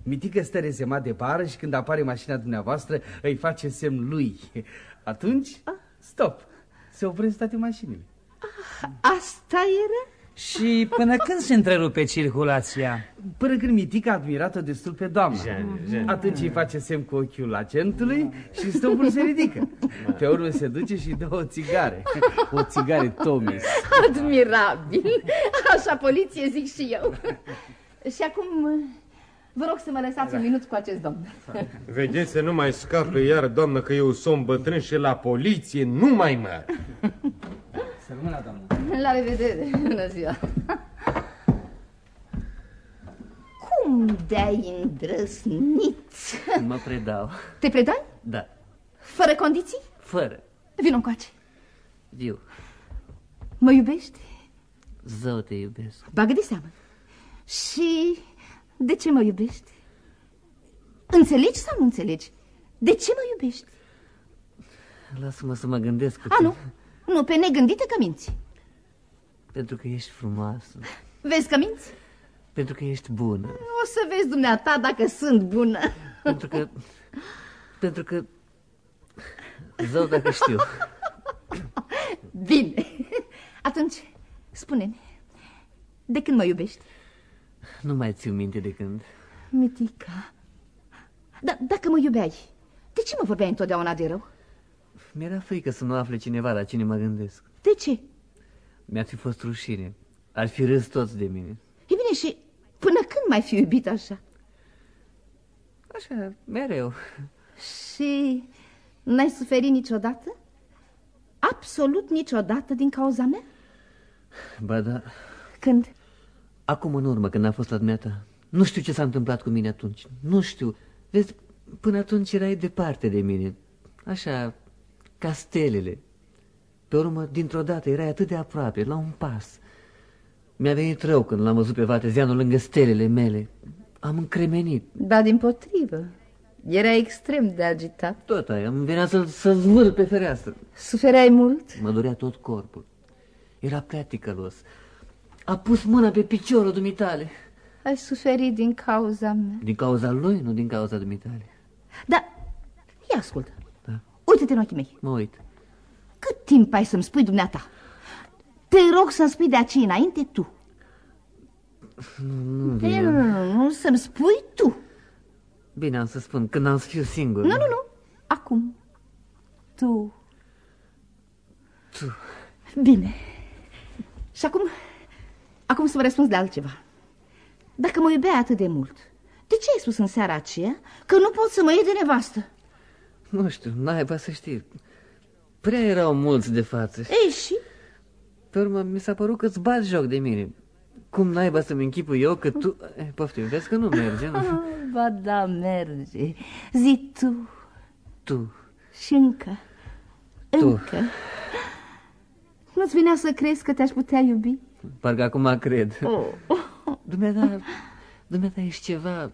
Mitică stă rezemat de bară și când apare mașina dumneavoastră îi face semn lui. Atunci, stop. Se opresc toate mașinile. Ah, asta era? Și până când se întrerupe circulația? Până când Mitica a admirat-o destul pe doamnă. Jen, jen. Atunci îi face semn cu ochiul agentului și stopul se ridică. Pe urmă se duce și dă o țigare. O țigare Tomis. Admirabil. Așa poliție zic și eu. Și acum vă rog să mă lăsați un minut cu acest domn. Vedeți să nu mai scape iar, doamnă, că eu sunt bătrân și la poliție nu mai merg. Să rămână, doamnă. La revedere. Bună ziua. Cum de-ai îndrăznit? Mă predau. Te predai? Da, Fără condiții? fără. Vino încoace. Eu, Mă iubești? zău te iubesc. Bagă de seamă. Și de ce mă iubești? Înțelegi sau nu înțelegi? De ce mă iubești? Lasă-mă să mă gândesc A, nu. Nu, pe negândite că minți. Pentru că ești frumoasă. Vezi că minți? Pentru că ești bună. O să vezi dumneata dacă sunt bună. Pentru că... Pentru că... Zău dacă știu. Bine. Atunci, spune-mi, de când mă iubești? Nu mai țiu minte de când. Mitica. Da, dacă mă iubeai, de ce mă vorbeai întotdeauna de rău? Mi-era frică să nu afle cineva la cine mă gândesc. De ce? Mi-ar fi fost rușine. Ar fi râs toți de mine. E bine, și până când mai fi iubit așa? Așa, mereu. Și n-ai suferit niciodată? Absolut niciodată din cauza mea? Ba da, Când? acum în urmă, când am fost la dumneata, nu știu ce s-a întâmplat cu mine atunci. Nu știu. Vezi, până atunci erai departe de mine. Așa, ca stelele. Pe urmă, dintr-o dată, erai atât de aproape, la un pas. Mi-a venit rău când l-am văzut pe Vatezianul lângă stelele mele. Am încremenit. Da, din potrivă. Era extrem de agitat. Tot aia, îmi venea să-l să zvâr pe fereastră. Sufereai mult? Mă durea tot corpul. Era prea ticălos. A pus mâna pe piciorul dumitale. Ai suferit din cauza mea. Din cauza lui, nu din cauza dumitale. Da, ia ascultă. Da. Uite-te în ochii mei. Mă uit. Cât timp ai să-mi spui dumneata? Te rog să-mi spui de aici înainte tu. Nu, nu Nu, vine. nu, nu, nu, să-mi spui tu. Bine, am să spun, când am să fiu singur. Nu, nu, nu. Acum. Tu. Tu. Bine. Și acum, acum să vă răspuns de altceva. Dacă mă iubeai atât de mult, de ce ai spus în seara aceea că nu pot să mă iei de nevastă? Nu știu, n-ai să știi. Prea erau mulți de față. Ei, și? Pe urmă, mi s-a părut că-ți bați joc de mine. Cum naiba să-mi închipui eu că tu... Eh, poftim, vezi că nu merge, nu? Ah, ba da, merge. Zi tu. Tu. Și încă. Tu. Încă. Nu-ți venea să crezi că te-aș putea iubi? Parcă acum cred. Oh. Dumneata, Dumneata ești ceva,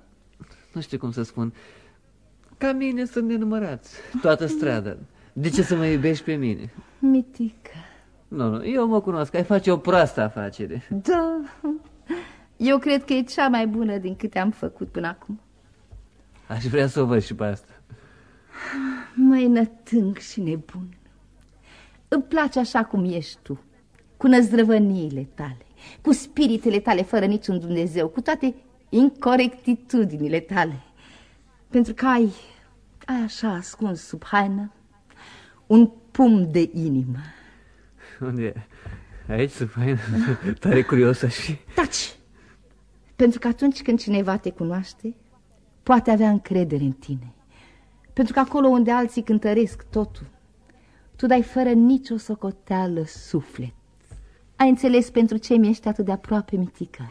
nu știu cum să spun, ca mine sunt nenumărați, toată strada. De ce să mă iubești pe mine? Mitică. Nu, nu, eu mă cunosc, ai face o proastă afacere. Da, eu cred că e cea mai bună din câte am făcut până acum. Aș vrea să o văd și pe asta. Mai nătâng și nebun. Îmi place așa cum ești tu, cu năzdrăvăniile tale, cu spiritele tale fără niciun Dumnezeu, cu toate incorectitudinile tale. Pentru că ai, ai așa ascuns sub haină un pum de inimă. Unde e? Aici, sub haină? Tare curios aș fi. Taci! Pentru că atunci când cineva te cunoaște, poate avea încredere în tine. Pentru că acolo unde alții cântăresc totul, tu dai fără nicio socoteală suflet. Ai înțeles pentru ce mi-ești atât de aproape, mitică?